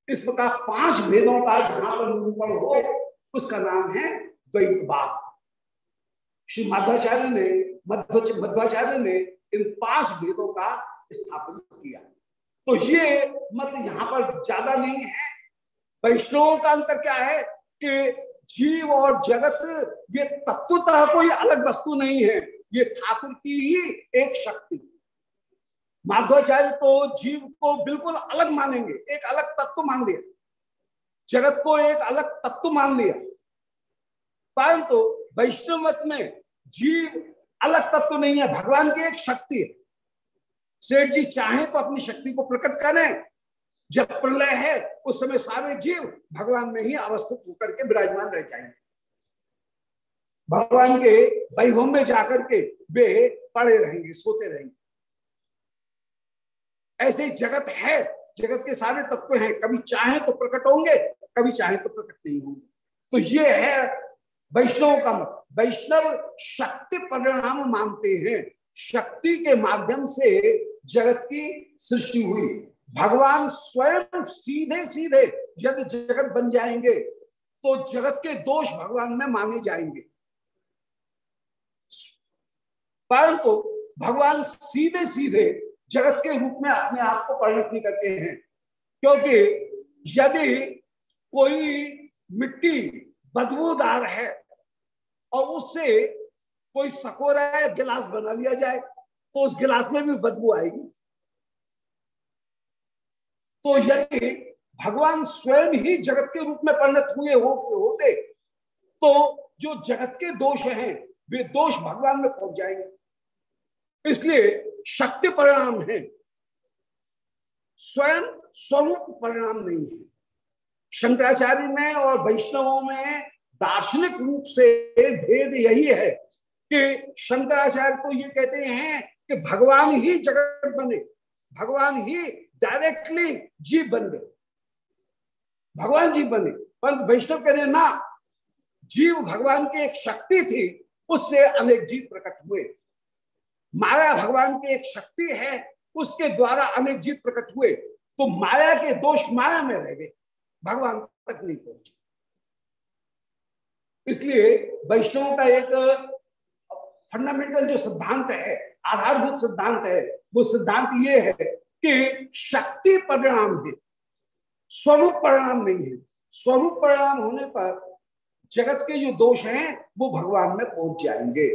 इस प्रकार पाँच भेदों का जहाँ पर निरूपण हो, उसका नाम है द्वैतवाद। श्री माध्वाचार्य ने मध्वाचार्य ने इन पाँच भेदों का स्थापन किया। तो ये मत यहाँ पर ज़्यादा नहीं है वैष्णवों का अंतर क्या है कि जीव और जगत, ये तत्वतः कोई अलग वस्तु नहीं है, ये ठाकुर की ही एक शक्ति। माधवाचार्य तो जीव को बिल्कुल अलग मानेंगे, एक अलग तत्व मान लिया। जगत को एक अलग तत्व मान लिया। परंतु तो वैष्णव मत में जीव अलग तत्व नहीं है, भगवान की एक शक्ति है। सेठ जी चाहे तो अपनी शक्ति को प्रकट करें जब प्रलय है, उस समय सारे जीव भगवान में ही अवस्थित होकर के विराजमान रह जाएँगे। भगवान के वैभव में जाकर के वे पड़े रहेंगे, सोते रहेंगे। ऐसे जगत है, जगत के सारे तत्व हैं। कभी चाहे तो प्रकट होंगे, कभी चाहे तो प्रकट नहीं होंगे। तो ये है वैष्णव का मत वैष्णव शक्ति परिणाम मानते हैं। शक्ति के माध्यम से जगत की सृष्टि हुई। भगवान स्वयं सीधे सीधे यदि जगत बन जाएँगे तो जगत के दोष भगवान में माने जाएँगे। परंतु भगवान सीधे सीधे जगत के रूप में अपने आप को परिणत नहीं करते हैं, क्योंकि यदि कोई मिट्टी बदबूदार है और उससे कोई सकोरा गिलास बना लिया जाए तो उस गिलास में भी बदबू आएगी। तो यदि भगवान स्वयं ही जगत के रूप में परिणत हुए हो, होते तो जो जगत के दोष हैं वे दोष भगवान में पहुँच जाएँगे। इसलिए शक्ति परिणाम है। स्वयं स्वरूप परिणाम नहीं है। शंकराचार्य में और वैष्णवों में दार्शनिक रूप से भेद यही है कि शंकराचार्य को ये कहते हैं कि भगवान ही जगत बने भगवान ही डायरेक्टली जीव बन गए भगवान जीव बने परंतु वैष्णव कह रहे ना जीव भगवान की एक शक्ति थी उससे अनेक जीव प्रकट हुए माया भगवान की एक शक्ति है उसके द्वारा अनेक जीव प्रकट हुए तो माया के दोष माया में रह गए। भगवान तक नहीं पहुँचे। इसलिए वैष्णवों का एक फंडामेंटल जो सिद्धांत है, आधारभूत सिद्धांत है, वो सिद्धांत ये है कि शक्ति परिणाम है, स्वरूप परिणाम नहीं है। स्वरूप परिणाम होने पर जगत के जो दोष हैं, वो भगवान में पहुँच जाएँगे।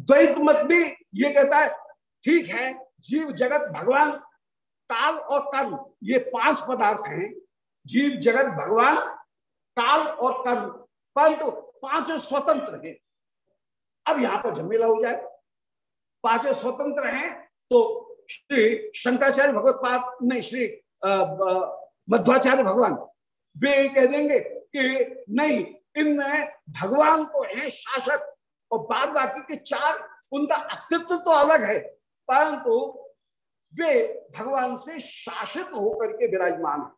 द्वैत मत भी ये कहता है, ठीक है, जीव जगत भगवान, ताल और कर्म ये पाँच पदार्थ हैं। जीव जगत भगवान, ताल और कर्म परंतु पाँचों स्वतंत्र हैं। अब यहाँ पर झमेला हो जाए। पाँचों स्वतंत्र हैं तो श्री शंकराचार्य भगवत पाद, नहीं, श्री मध्वाचार्य भगवान। वे कह देंगे कि नहीं, इनमें भगवान तो है शासक और बाद बाकी के चार, उनका अस्तित्व तो अलग है, परंतु तो वे भगवान से शासित होकर के विराजमान है।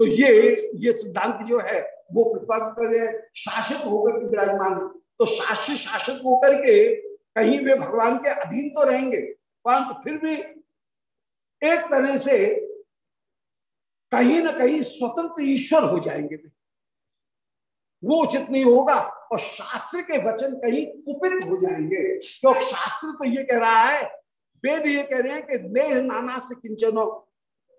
तो ये ये सिद्धांत जो है, वो प्रतिपादित कर शासित होकर के विराजमान है। तो शास्त्र शासित होकर के कहीं वे भगवान के अधीन तो रहेंगे परंतु फिर भी एक तरह से कहीं ना कहीं स्वतंत्र ईश्वर हो जाएँगे वे वो उचित नहीं होगा और शास्त्र के वचन कहीं कुपित हो जाएँगे। क्योंकि तो शास्त्र तो ये कह रहा है, वेद ये कह रहे हैं कि नेह नाना से किंचनो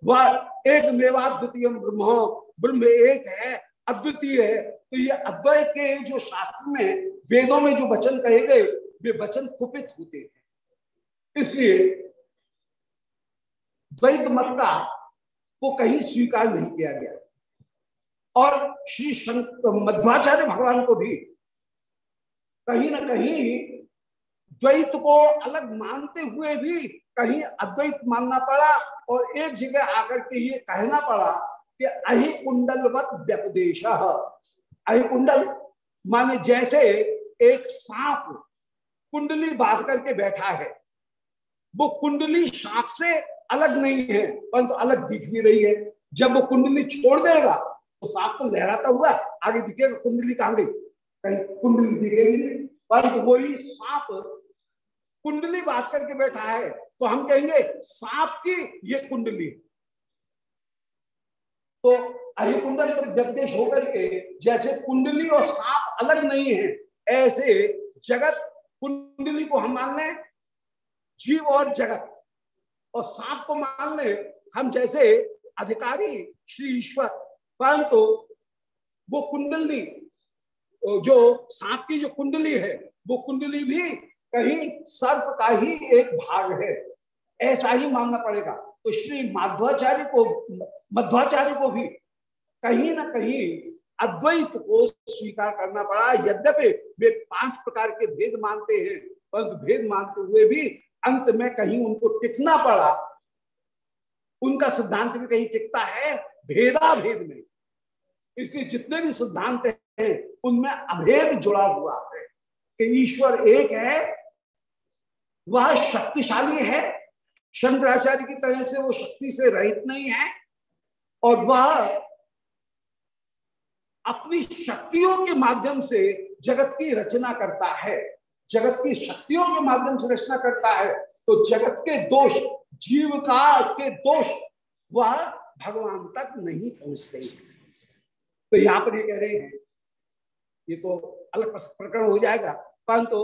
वह एक मेवा द्वितीय ब्रह्म ब्रह्म एक है, अद्वितीय है। तो ये अद्वैत के जो शास्त्र में, वेदों में जो वचन कहे गए, वे वचन कुपित होते हैं। इसलिए द्वैत मत का वो कहीं स्वीकार नहीं किया गया। और श्री मध्वाचार्य भगवान को भी कहीं ना कहीं द्वैत को अलग मानते हुए भी कहीं अद्वैत मानना पड़ा और एक जगह आकर के ये कहना पड़ा कि अहि कुंडलवत व्यपदेश। अहि कुंडल माने जैसे एक सांप कुंडली बाँध करके बैठा है। वो कुंडली सांप से अलग नहीं है, परंतु तो अलग दिख भी रही है। जब वो कुंडली छोड़ देगा तो सांप तो लहराता हुआ आगे दिखेगा, कुंडली कहाँ गई? कहीं कुंडली दिखेगी नहीं। परंतु तो वही सांप कुंडली बात करके बैठा है तो हम कहेंगे सांप की ये कुंडली। तो अहिकुंडल पर व्यपदेश होकर के जैसे कुंडली और सांप अलग नहीं है, ऐसे जगत कुंडली को हम मान लें जीव और जगत। और सांप को मान लें हम जैसे अधिकारी श्री ईश्वर, परंतु तो वो कुंडली, जो सांप की जो कुंडली है, वो कुंडली भी कहीं सर्प का ही एक भाग है। ऐसा ही मानना पड़ेगा। तो श्री माध्वाचार्य को, मध्वाचार्य को भी कहीं ना कहीं अद्वैत को स्वीकार करना पड़ा। यद्यपि वे पाँच प्रकार के भेद मानते हैं, परंतु भेद मानते हुए भी अंत में कहीं उनको टिकना पड़ा। उनका सिद्धांत भी कहीं टिकता है भेदा भेद में। इसलिए जितने भी सिद्धांत हैं, उनमें अभेद जुड़ा हुआ है। कि ईश्वर एक है, वह शक्तिशाली है, शंकराचार्य की तरह से वो शक्ति से रहित नहीं है, और वह अपनी शक्तियों के माध्यम से जगत की रचना करता है। जगत की शक्तियों के माध्यम से रचना करता है तो जगत के दोष जीव का के दोष, वह भगवान तक नहीं पहुँचते तो यहाँ पर ये कह रहे हैं, ये तो अलग प्रकरण हो जाएगा। परंतु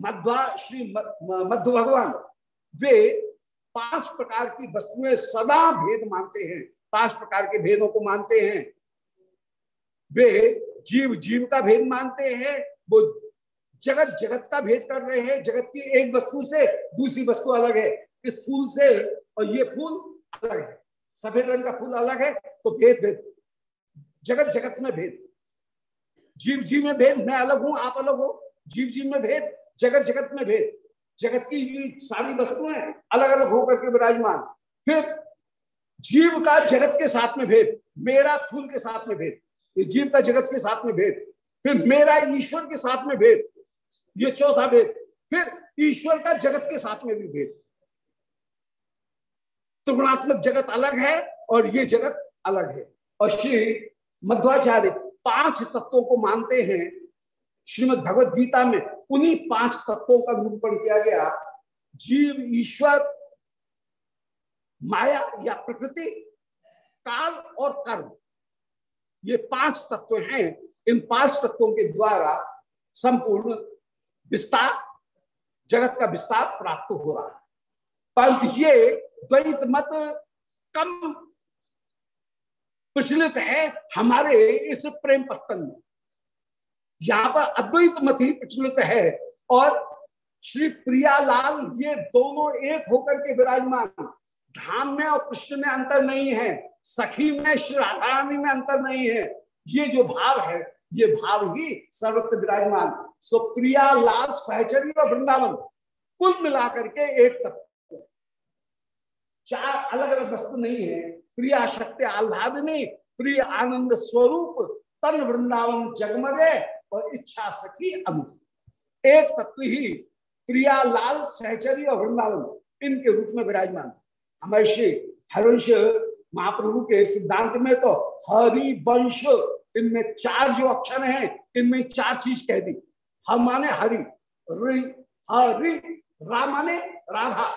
मध्वा, श्री मध्य भगवान, वे पाँच प्रकार की वस्तुएँ सदा भेद मानते हैं, पाँच प्रकार के भेदों को मानते हैं। वे जीव जीव का भेद मानते हैं, वो जगत जगत का भेद कर रहे हैं, जगत की एक वस्तु से दूसरी वस्तु अलग है। इस फूल से और ये फूल अलग है। सफ़ेद रंग का फूल अलग है तो भेद भेद। जगत जगत में भेद। जीव जीव में भेद, मैं अलग हूँ, आप अलग हो। जीव जीव में भेद, जगत जगत में भेद। जगत की सारी वस्तुएँ अलग अलग होकर के विराजमान। फिर जीव का जगत के साथ में भेद, मेरा फूल के साथ में भेद। जीव का जगत के साथ में भेद। फिर मेरा ईश्वर के साथ में भेद। ये चौथा भेद। फिर ईश्वर का जगत के साथ में भी भेद। त्रिगुणात्मक जगत अलग है और ये जगत अलग है। और श्री मध्वाचार्य पाँच तत्वों को मानते हैं। श्रीमद भगवत गीता में उन्हीं पाँच तत्वों का निरूपण किया गया। जीव, ईश्वर, माया या प्रकृति, काल और कर्म। ये पाँच तत्व हैं। इन पाँच तत्वों के द्वारा संपूर्ण विस्तार, जगत का विस्तार प्राप्त हो रहा है। परंतु ये द्वैत मत कम प्रचलित है हमारे इस प्रेम पत्तन में। यहाँ पर अद्वैत मत ही प्रचलित है और श्री प्रियालाल ये दोनों एक होकर के विराजमान। धाम में और कृष्ण में अंतर नहीं है, सखी में, श्री राधा में अंतर नहीं है। ये जो भाव है, ये भाव ही सर्वत्र विराजमान सो प्रिया लाल सहचरी और वृंदावन, कुल मिलाकर के एक तत्व। चार अलग अलग वस्तु नहीं है। प्रिया शक्ति आह्लादनी, प्रिय आनंद स्वरूप, तन वृंदावन जगमगे और इच्छा सखी अनु एक तत्व ही प्रिया लाल सहचरी और वृंदावन, इनके रूप में विराजमान। हमारे श्री हरिवंश महाप्रभु के सिद्धांत में तो हरि वंश इनमें चार जो अक्षर हैं, इनमें चार चीज़ कह दी। हम माने हरि रि हरि रा माने राधा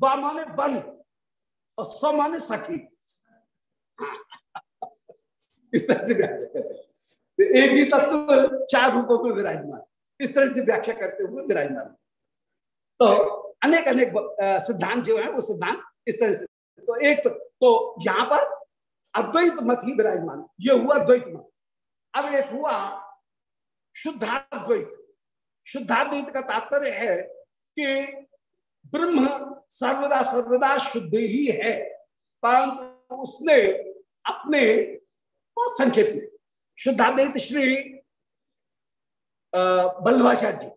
ब माने बन और स माने सखी। इस तरह से व्याख्या करते तो एक ही तत्व चार रूपों में विराजमान। इस तरह से व्याख्या करते हुए विराजमान। तो अनेक अनेक सिद्धांत जो है वो सिद्धांत इस तरह से। तो एक तो, तो यहाँ पर अद्वैत मत ही विराजमान। ये हुआ द्वैत मत। अब एक हुआ शुद्धाद्वैत। शुद्धाद्वैत का तात्पर्य है कि ब्रह्म सर्वदा सर्वदा शुद्ध ही है, परंतु उसने अपने बहुत संक्षेप में शुद्धाद्वैत श्री बल्लभाचार्य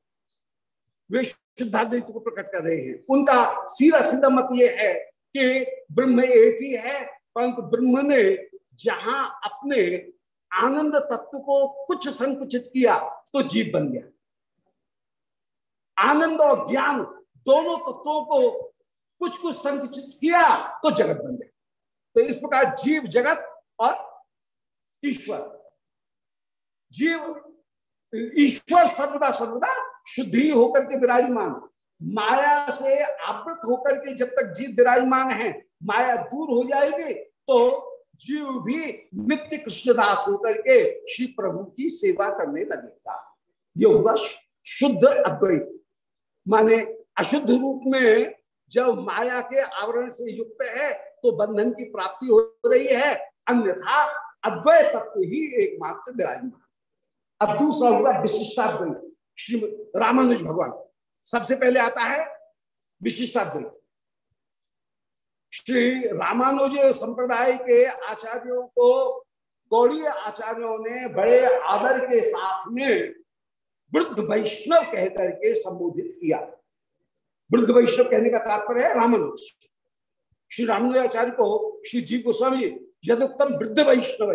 वे शुद्धाद्वैत को प्रकट कर रहे हैं। उनका सीधा सीधा मत ये है कि ब्रह्म एक ही है, परंतु ब्रह्म ने जहाँ अपने आनंद तत्व को कुछ संकुचित किया तो जीव बन गया। आनंद और ज्ञान दोनों तत्वों को कुछ कुछ संकुचित किया तो जगत बन गया। तो इस प्रकार जीव जगत और ईश्वर। जीव ईश्वर सर्वदा सर्वदा शुद्ध होकर के विराजमान। माया से आवृत होकर के जब तक जीव विराजमान है, माया दूर हो जाएगी तो जीव भी नित्य कृष्णदास होकर के श्री प्रभु की सेवा करने लगेगा। ये हुआ शुद्ध अद्वैत। माने अशुद्ध रूप में जब माया के आवरण से युक्त है तो बंधन की प्राप्ति हो रही है। अन्यथा अद्वैत तत्व ही एकमात्र विराजमान। अब दूसरा हुआ विशिष्टाद्वैत। श्री रामानुज भगवान। सबसे पहले आता है विशिष्टाद्वैत। श्री रामानुज संप्रदाय के आचार्यों को गौड़ी आचार्यों ने बड़े आदर के साथ में वृद्ध वैष्णव कह करके संबोधित किया। वृद्ध वैष्णव कहने का तात्पर्य है रामानुज। श्री रामानुज आचार्य को, श्री जी गोस्वामी यदोत्तम वृद्ध वैष्णव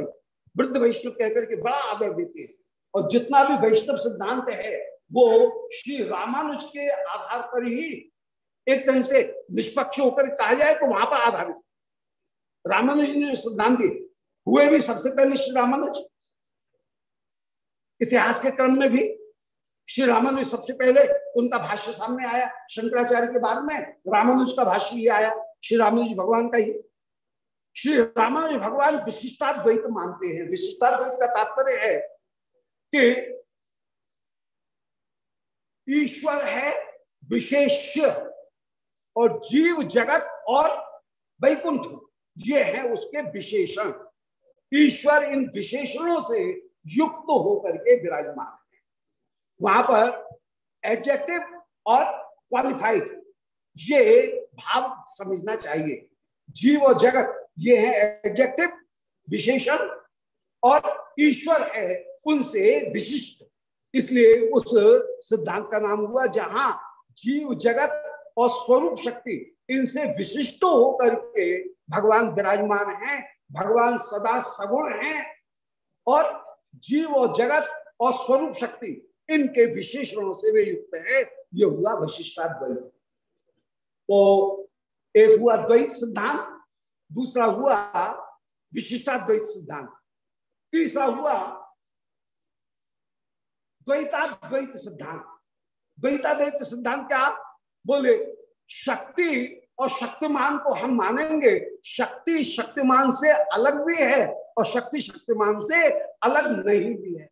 वृद्ध वैष्णव कहकर के बड़ा आदर देते हैं। और जितना भी वैष्णव सिद्धांत है, वो श्री रामानुज के आधार पर ही एक तरह से निष्पक्ष होकर कहा जाए तो वहाँ पर आधारित। रामानुज ने सिद्धांत दिए, हुए भी सबसे पहले श्री रामानुज। इतिहास के क्रम में भी श्री रामानुज सबसे पहले उनका भाष्य सामने आया, शंकराचार्य के बाद में रामानुज का भाष्य भी आया, श्री रामानुज भगवान का ही। श्री रामानुज भगवान विशिष्टाद्वैत मानते हैं। विशिष्टाद्वैत का तात्पर्य है कि ईश्वर है विशेष और जीव जगत और वैकुंठ, ये है उसके विशेषण। ईश्वर इन विशेषणों से युक्त होकर के विराजमान है। वहाँ पर एडजेक्टिव और क्वालिफाइड ये भाव समझना चाहिए। जीव और जगत, ये है एडजेक्टिव विशेषण, और ईश्वर है उनसे विशिष्ट। इसलिए उस सिद्धांत का नाम हुआ जहाँ जीव जगत और स्वरूप शक्ति, इनसे विशिष्ट होकर के भगवान विराजमान हैं, भगवान सदा सगुण हैं, और जीव और जगत और स्वरूप शक्ति, इनके विशेषणों से वे युक्त है। ये हुआ विशिष्टाद्वैत। तो एक हुआ द्वैत सिद्धांत, दूसरा हुआ विशिष्टाद्वैत सिद्धांत, तीसरा हुआ द्वैताद्वैत सिद्धांत। द्वैताद्वैत सिद्धांत क्या? बोले, शक्ति और शक्तिमान को हम मानेंगे। शक्ति शक्तिमान से अलग भी है और शक्ति शक्तिमान से अलग नहीं भी है।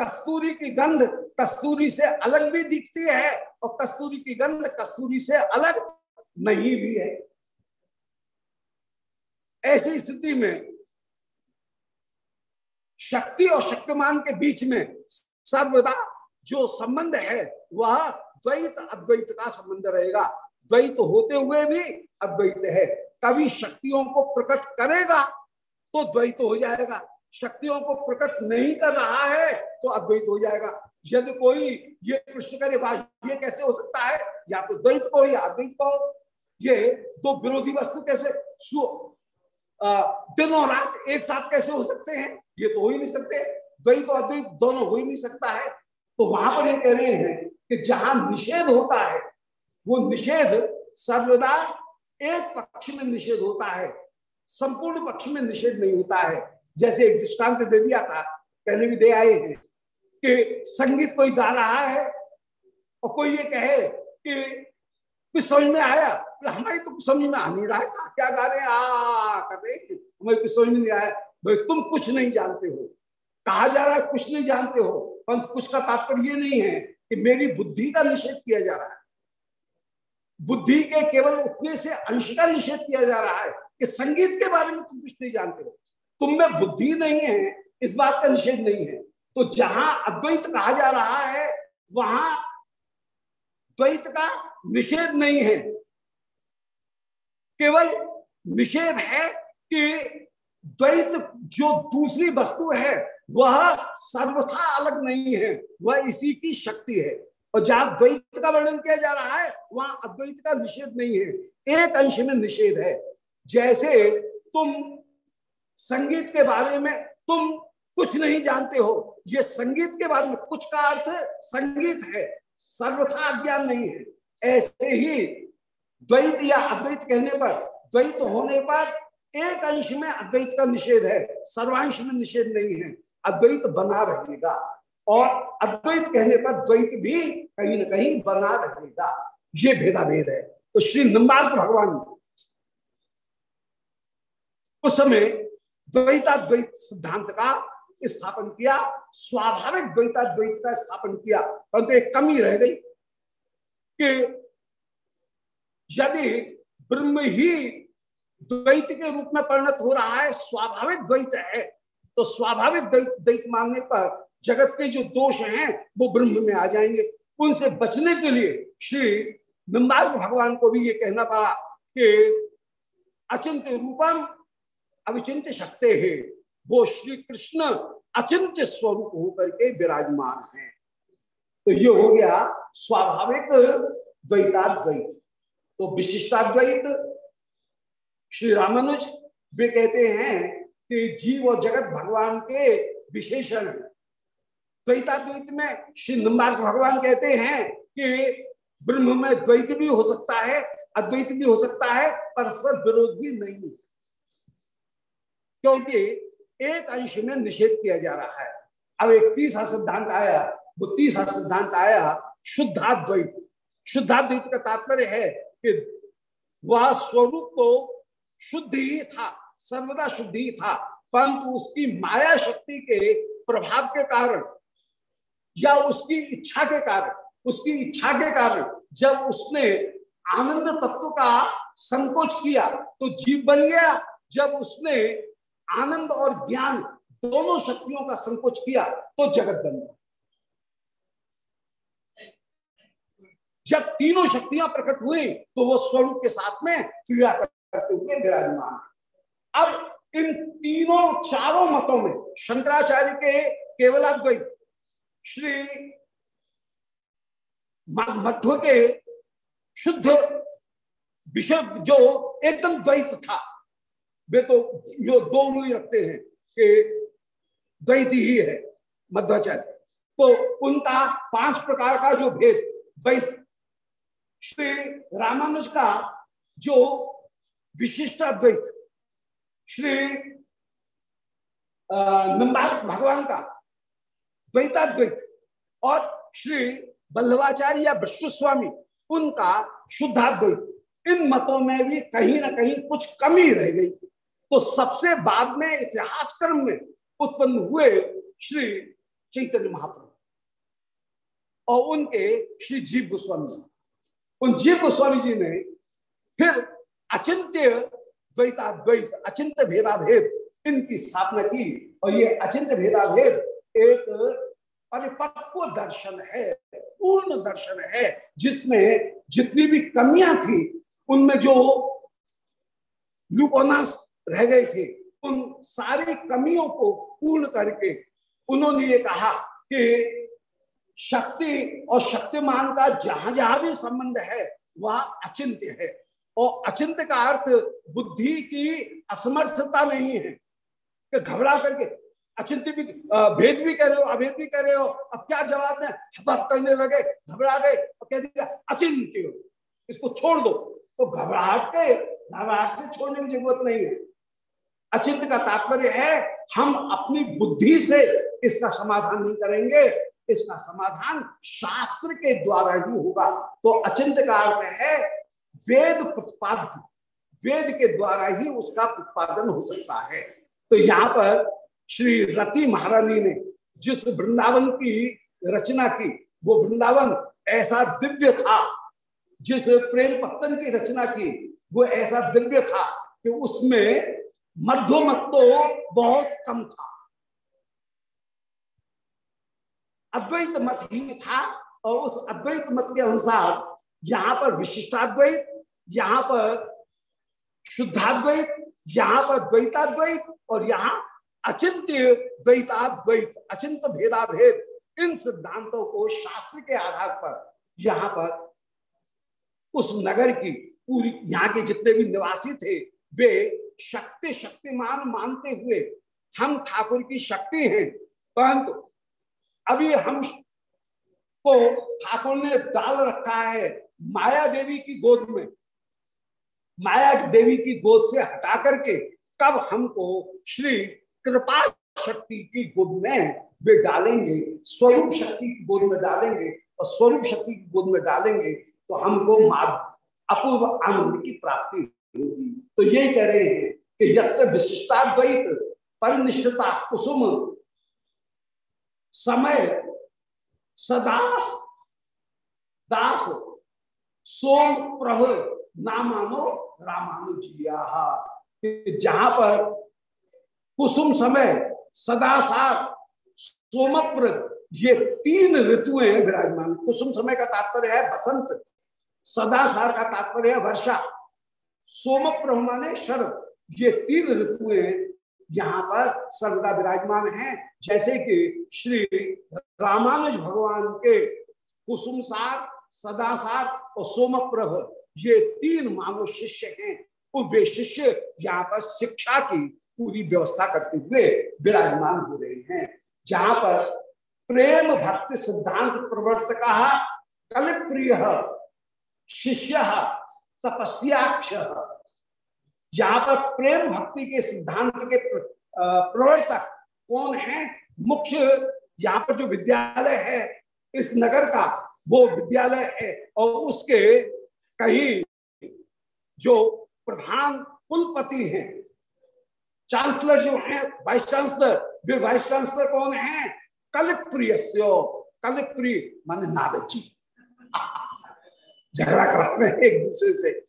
कस्तूरी की गंध कस्तूरी से अलग भी दिखती है और कस्तूरी की गंध कस्तूरी से अलग नहीं भी है। ऐसी स्थिति में शक्ति और शक्तिमान के बीच में सर्वदा जो संबंध है, वह द्वैत अद्वैत का संबंध रहेगा। द्वैत होते हुए भी अद्वैत है। कभी शक्तियों को प्रकट करेगा तो द्वैत हो जाएगा। शक्तियों को प्रकट नहीं कर रहा है तो अद्वैत हो जाएगा। यदि कोई ये प्रश्न करे ये कैसे हो सकता है? या तो द्वैत को या अद्वैत को। ये दो विरोधी वस्तु कैसे? दिनों रात एक साथ कैसे हो सकते हैं? ये तो हो ही नहीं सकते। द्वैत और अद्वैत दोनों हो ही नहीं सकता है। तो वहाँ पर ये कह रहे हैं कि जहाँ निषेध होता है, वो निषेध सर्वदा एक पक्ष में निषेध होता है, संपूर्ण पक्ष में निषेध नहीं होता है। जैसे एक दृष्टांत दे दिया था, पहले भी दे आए हैं कि संगीत कोई गा रहा है और कोई ये कहे कि कुछ समझ में आया तो हमारी तो कुछ समझ में आ नहीं रहा है क्या गा रहे आ, कर रहे कुछ समझ नहीं आया। भाई, तुम कुछ नहीं जानते हो। कहा जा रहा है, कुछ नहीं जानते हो। पंत कुछ का तात्पर्य ये नहीं है कि मेरी बुद्धि का निषेध किया जा रहा है। बुद्धि के केवल उतने से अंश का निषेध किया जा रहा है कि संगीत के बारे में तुम कुछ नहीं जानते हो। तुम में बुद्धि नहीं है, इस बात का निषेध नहीं है। तो जहाँ अद्वैत कहा जा रहा है, वहाँ द्वैत का निषेध नहीं है। केवल निषेध है कि द्वैत जो दूसरी वस्तु है वह सर्वथा अलग नहीं है, वह इसी की शक्ति है। और जहाँ द्वैत का वर्णन किया जा रहा है, वहाँ अद्वैत का निषेध नहीं है। एक अंश में निषेध है। जैसे तुम संगीत के बारे में तुम कुछ नहीं जानते हो, ये संगीत के बारे में कुछ का अर्थ संगीत है, सर्वथा अज्ञान नहीं है। ऐसे ही द्वैत या अद्वैत कहने पर, द्वैत होने पर एक अंश में अद्वैत का निषेध है, सर्वांश में निषेध नहीं है। अद्वैत बना रहेगा। और अद्वैत कहने पर द्वैत भी कहीं ना कहीं बना रहेगा। ये भेदा भेद है। तो श्री निम्बार्क भगवान ने उस समय द्वैताद्वैत सिद्धांत का स्थापन किया, स्वाभाविक द्वैताद्वैत का स्थापन किया, परंतु तो एक कमी रह गई कि यदि ब्रह्म ही द्वैत के रूप में परिणत हो रहा है, स्वाभाविक द्वैत है तो स्वाभाविक द्वैत मानने पर जगत के जो दोष हैं, वो ब्रह्म में आ जाएँगे। उनसे बचने के लिए श्री निम्बार्ग भगवान को भी ये कहना पड़ा कि अचिंत रूपम अविचिंत शक्ति है। वो श्री कृष्ण अचिंत स्वरूप होकर के विराजमान है। तो ये हो गया स्वाभाविक द्वैताद्वैत। तो विशिष्टाद्वैत, श्री रामानुज, वे कहते हैं कि जीव और जगत भगवान के विशेषण है। द्वैताद्वैत में श्री निम्बार्क भगवान कहते हैं कि ब्रह्म में द्वैत भी हो सकता है, अद्वैत भी हो सकता है, परस्पर विरोध भी नहीं क्योंकि एक अंश में निषेध किया जा रहा है। अब एक तीसरा सिद्धांत आया, वो तीसरा सिद्धांत आया, शुद्धाद्वैत। शुद्धाद्वैत का तात्पर्य है कि वह स्वरूप तो शुद्ध ही था। सर्वदा शुद्ध ही था, परंतु उसकी माया शक्ति के प्रभाव के कारण या उसकी इच्छा के कारण, उसकी इच्छा के कारण जब उसने आनंद तत्व का संकोच किया तो जीव बन गया। जब उसने आनंद और ज्ञान दोनों शक्तियों का संकोच किया तो जगत बन गया। जब तीनों शक्तियाँ प्रकट हुई तो वो स्वरूप के साथ में क्रिया करते हुए विराजमान। अब इन तीनों चारों मतों में शंकराचार्य के केवलाद्वैत श्री मध्व के शुद्ध विषय जो एकदम द्वैत था, वे तो जो दो मुई रखते हैं कि द्वैत ही है मध्वाचार्य तो उनका पाँच प्रकार का जो भेद, द्वैत। श्री रामानुज का जो विशिष्ट अद्वैत श्री नंबार भगवान का द्वैताद्वैत और श्री बल्लवाचार्य या विष्णु स्वामी उनका शुद्धाद्वैत। इन मतों में भी कहीं ना कहीं कुछ कमी रह गई। तो सबसे बाद में इतिहास क्रम में उत्पन्न हुए श्री चैतन्य महाप्रभु और उनके श्री जीव गोस्वामी जी। उन जीव गोस्वामी जी ने फिर अचिंत्य द्वैताद्वैत अचिंत भेदाभेद, इनकी स्थापना की और ये अचिंत भेदाभेद एक परिपक्व दर्शन है, पूर्ण दर्शन है, जिसमें जितनी भी कमियाँ थी, उनमें जो लुकोनास रह गए थे, उन सारी कमियों को पूर्ण करके उन्होंने ये कहा कि शक्ति और शक्तिमान का जहाँ जहाँ भी संबंध है, वह अचिंत्य है। और अचिंत्य का अर्थ बुद्धि की असमर्थता नहीं है। कि घबरा करके अचिंत भी भेद भी कह रहे हो, अभेद भी कह रहे हो, अब क्या जवाब में हपक करने लगे, घबरा गए और कह दिया, अचिंत्य इसको छोड़ दो। तो घबराहट के, घबराहट से छोड़ने की ज़रूरत नहीं है। अचिंत का तात्पर्य है, हम अपनी बुद्धि से इसका समाधान नहीं करेंगे। इसका समाधान शास्त्र के द्वारा ही होगा। तो अचिंत का अर्थ है वेद प्रतिपाद्य वेद के द्वारा ही उसका प्रतिपादन हो सकता है। तो यहाँ पर श्री रति महारानी ने जिस वृंदावन की रचना की वो वृंदावन ऐसा दिव्य था। जिस प्रेम पत्तन की रचना की वो ऐसा दिव्य था कि उसमें मध्यमत तो बहुत कम था। अद्वैत मत ही था और उस अद्वैत मत के अनुसार यहाँ पर विशिष्टाद्वैत, यहाँ पर शुद्धाद्वैत, यहाँ पर द्वैताद्वैत और यहाँ अचिंत्य द्वैताद्वैत अचिंत भेदाभेद, इन सिद्धांतों को शास्त्र के आधार पर यहाँ पर उस नगर की पूरी, यहाँ के जितने भी निवासी थे, वे शक्ति शक्तिमान मानते हुए, हम ठाकुर की शक्ति हैं, परंतु अभी हम को ठाकुर ने डाल रखा है माया देवी की गोद में, माया देवी की गोद से हटा करके कब हमको श्री कृपा शक्ति की गोद में वे डालेंगे, स्वरूप शक्ति की गोद में डालेंगे और स्वरूप शक्ति की गोद में डालेंगे तो हमको अपूर्व आनंद की प्राप्ति होगी। तो ये कह रहे हैं कि यत्र विशिष्टाद्वैत परिनिष्ठता कुसुम, समय सदास, दास सोम प्रभ नामानो रामानुजिया जहाँ पर कुसुम समय सदासार सोमप्रद, ये तीन ऋतुएँ विराजमान। कुसुम समय का तात्पर्य है बसंत, सदासार का तात्पर्य है वर्षा। सोम माने शरद, ये तीन ऋतुएँ यहाँ पर सर्वदा विराजमान हैं। जैसे कि श्री रामानुज भगवान के कुसुमसार सदासार और सोम प्रभ, ये तीन मानव शिष्य हैं। वो वे शिष्य यहाँ पर शिक्षा की पूरी व्यवस्था करते हुए विराजमान हो रहे हैं। जहाँ पर प्रेम भक्ति सिद्धांत प्रवर्तक कल प्रिय शिष्य, तपस्याक्ष। जहाँ पर प्रेम भक्ति के सिद्धांत के प्रवर्तक कौन है? मुख्य यहाँ पर जो विद्यालय है, इस नगर का वो विद्यालय है और उसके कहीं जो प्रधान कुलपति हैं, चांसलर जो है, वाइस चांसलर, वे वाइस चांसलर कौन है? कल प्रिय कल प्रिय मान जी। झगड़ा कराते हैं एक दूसरे से।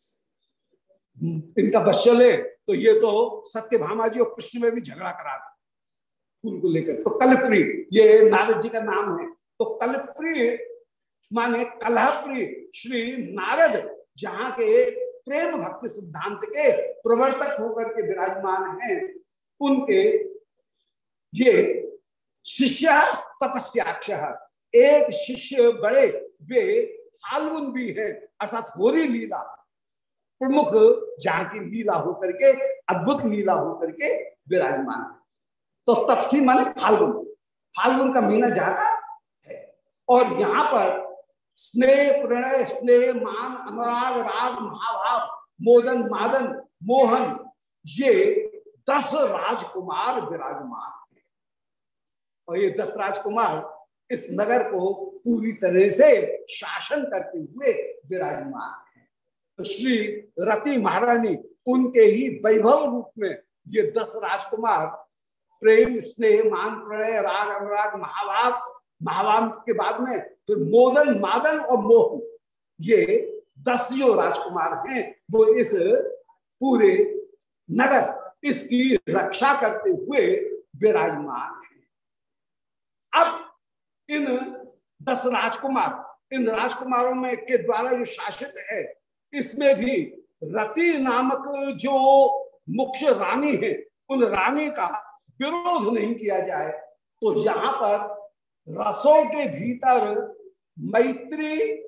इनका बस चले तो ये तो सत्य भामा जी और कृष्ण में भी झगड़ा करा रहे फूल को लेकर। तो कलप्रिय ये नारद जी का नाम है। तो कलप्रिय माने कलहप्रिय श्री नारद, जहाँ के प्रेम भक्ति सिद्धांत के प्रवर्तक होकर के विराजमान हैं, उनके ये शिष्य तपस्याक्ष एक शिष्य बड़े, वे फाल्गुन भी है, अर्थात होरी लीला, प्रमुख जहाँ की लीला होकर के, अद्भुत लीला होकर के विराजमान है। तो तपसी माने फाल्गुन। फाल्गुन का महीना का है। और यहाँ पर स्नेह प्रणय, स्नेह मान, अनुराग, राग, महाभाव, मोदन, मादन, मोहन, ये दस राजकुमार विराजमान है। और ये दस राजकुमार इस नगर को पूरी तरह से शासन करते हुए विराजमान है। तो श्री रति महारानी उनके ही वैभव रूप में ये दस राजकुमार, प्रेम, स्नेह, मान, प्रणय, राग, अनुराग, महाभाव महाभाव के बाद में फिर मोदन, मादन और मोह। ये दस जो राजकुमार हैं, वो इस पूरे नगर, इसकी रक्षा करते हुए विराजमान है। अब इन दस राजकुमार, इन राजकुमारों में के द्वारा जो शासित है, इसमें भी रति नामक जो मुख्य रानी है, उन रानी का विरोध नहीं किया जाए। तो यहाँ पर रसों के भीतर मैत्री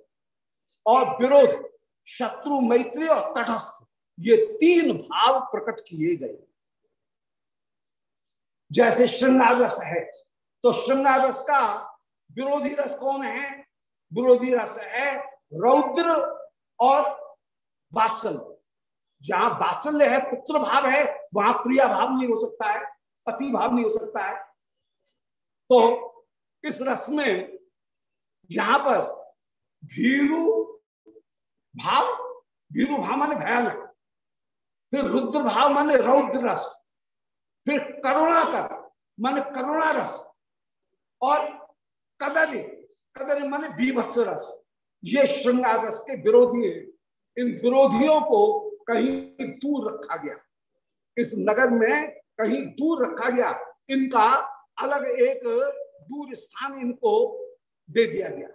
और विरोध, शत्रु मैत्री और तटस्थ, ये तीन भाव प्रकट किए गए। जैसे श्रृंगार रस है तो श्रृंगार रस का विरोधी रस कौन है? विरोधी रस है रौद्र और बात्सल जहाँ बात्सल्य है, पुत्र भाव है, वहाँ प्रिया भाव नहीं हो सकता है, पति भाव नहीं हो सकता है। तो इस रस में? यहाँ पर भीरु भाव भीरु भाव माने भयानक, फिर रुद्र भाव माने रौद्र रस, फिर करुणा कर माने करुणा रस, और कदर कदर माने बीभत्स रस। ये श्रृंगार रस के विरोधी है। इन विरोधियों को कहीं दूर रखा गया। इस नगर में कहीं दूर रखा गया। इनका अलग एक दूर स्थान इनको दे दिया गया।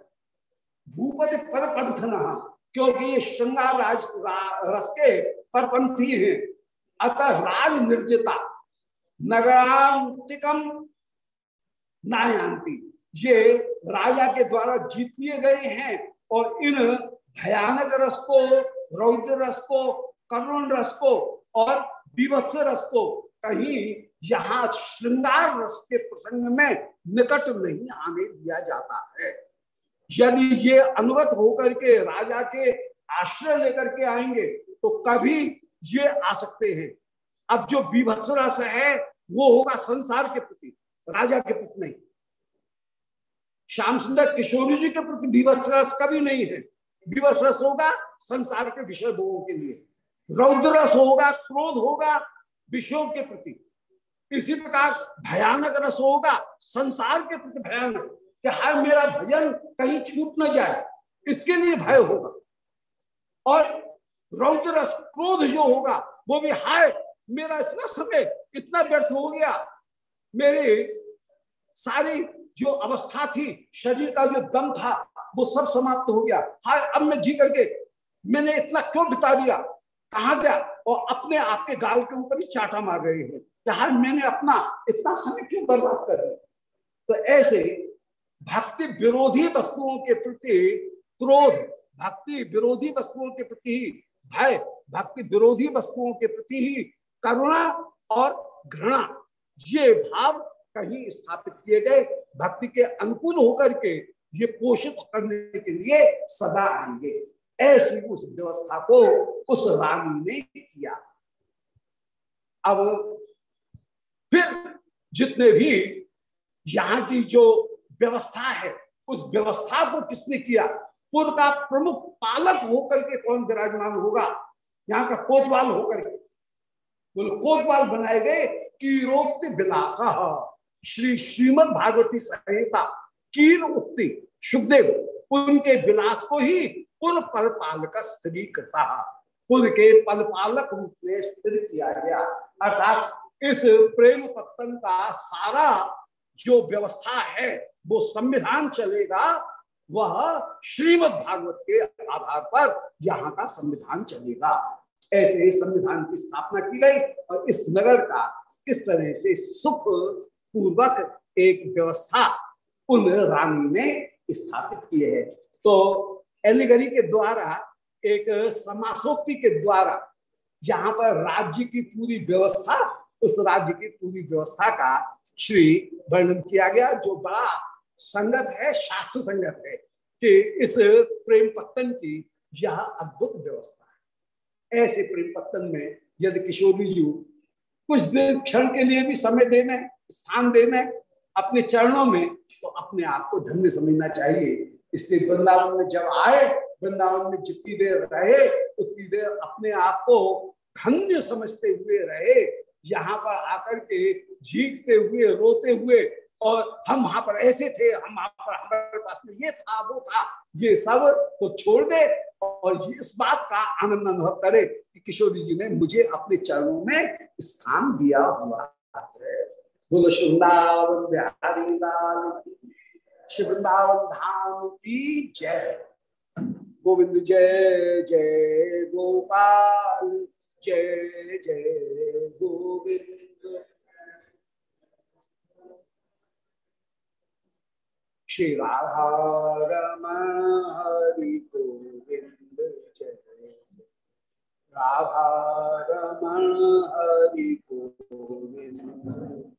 भूपति परपंथ न क्योंकि ये श्रृंगार राज रस के परपंथी हैं। अतः राज निर्जिता, नगरांतिकम नायांति, ये राजा के द्वारा जीत लिए गए हैं और इन भयानक रस को, रौद्र रस को, करुण रस को और विवत्स रस को कहीं यहाँ श्रृंगार रस के प्रसंग में निकट नहीं आने दिया जाता है। यदि ये अनुगत होकर के राजा के आश्रय लेकर के आएँगे तो कभी ये आ सकते हैं। अब जो विभत्स रस है, वो होगा संसार के प्रति, राजा के प्रति नहीं। श्याम सुंदर किशोरी जी के प्रति विवश रस कभी नहीं है। विवश रस होगा संसार के विषय भोगों के लिए। रौद्र रस होगा, क्रोध होगा विषयों के प्रति। इसी प्रकार भयानक रस होगा, संसार के प्रति भयानक, कि हाय मेरा भजन कहीं छूट न जाए, इसके लिए भय होगा। और रौद्र रस क्रोध जो होगा, वो भी हाय मेरा इतना समय इतना व्यर्थ हो गया, मेरे सारी जो अवस्था थी, शरीर का जो दम था, वो सब समाप्त हो गया। हाय अब मैं जी करके, मैंने इतना क्यों बिता दिया? कहा गया? और अपने आप के गाल के ऊपर ही चाटा मार रहे हैं। हाय मैंने अपना इतना समय क्यों बर्बाद कर दिया? तो ऐसे भक्ति विरोधी वस्तुओं के प्रति क्रोध, भक्ति विरोधी वस्तुओं के प्रति ही भय, भक्ति विरोधी वस्तुओं के प्रति ही करुणा और घृणा, ये भाव कहीं स्थापित किए गए। भक्ति के अनुकूल होकर के ये पोषित करने के लिए सदा आएँगे। ऐसी उस व्यवस्था को उस रानी ने किया अब फिर जितने भी यहाँ की जो व्यवस्था है उस व्यवस्था को किसने किया पूर्व का प्रमुख पालक होकर के कौन विराजमान होगा यहाँ का कोतवाल होकर के बोले कोतवाल बनाए गए कीरोक्त विलासा श्री श्रीमद भागवती संहिता कीर उक्ति सुखदेव उनके विलास को ही पुर पर पालक स्त्री करता पुर के पल पालक रूप में स्थिर किया गया। अर्थात इस प्रेम पत्तन का सारा जो व्यवस्था है, वो संविधान चलेगा, वह श्रीमद भागवत के आधार पर यहाँ का संविधान चलेगा। ऐसे संविधान की स्थापना की गई और इस नगर का इस तरह से सुख पूर्वक एक व्यवस्था उन रानी ने स्थापित किए है। तो एलिगरी के द्वारा, एक समासोक्ति के द्वारा, जहाँ पर राज्य की पूरी व्यवस्था, उस राज्य की पूरी व्यवस्था का श्री वर्णन किया गया, जो बड़ा संगत है, शास्त्र संगत है, कि इस प्रेम पत्तन की यह अद्भुत व्यवस्था है। ऐसे प्रेम पत्तन में यदि किशोरी जी कुछ क्षण के लिए भी समय देना, स्थान देना, अपने चरणों में तो अपने आप को धन्य समझना चाहिए। इसलिए वृंदावन में जब आए, वृंदावन में जितनी देर रहे, उतनी देर अपने आप को धन्य समझते हुए रहे, यहाँ पर आकर के झीकते हुए, रोते हुए, और हम वहाँ पर ऐसे थे, हम वहाँ पर, हमारे पास में ये था, वो था, ये सब तो छोड़ दे, और इस बात का आनंद अनुभव करे कि किशोरी जी ने मुझे अपने चरणों में स्थान दिया हुआ है। बोलो, वृंदावन बिहारी लाल वृंदावन धाम की जय। गोविंद जय जय गोपाल, जय जय गोविंद। श्री राधा रमण हरि गोविंद जय। राधा रमण हरि गोविंद।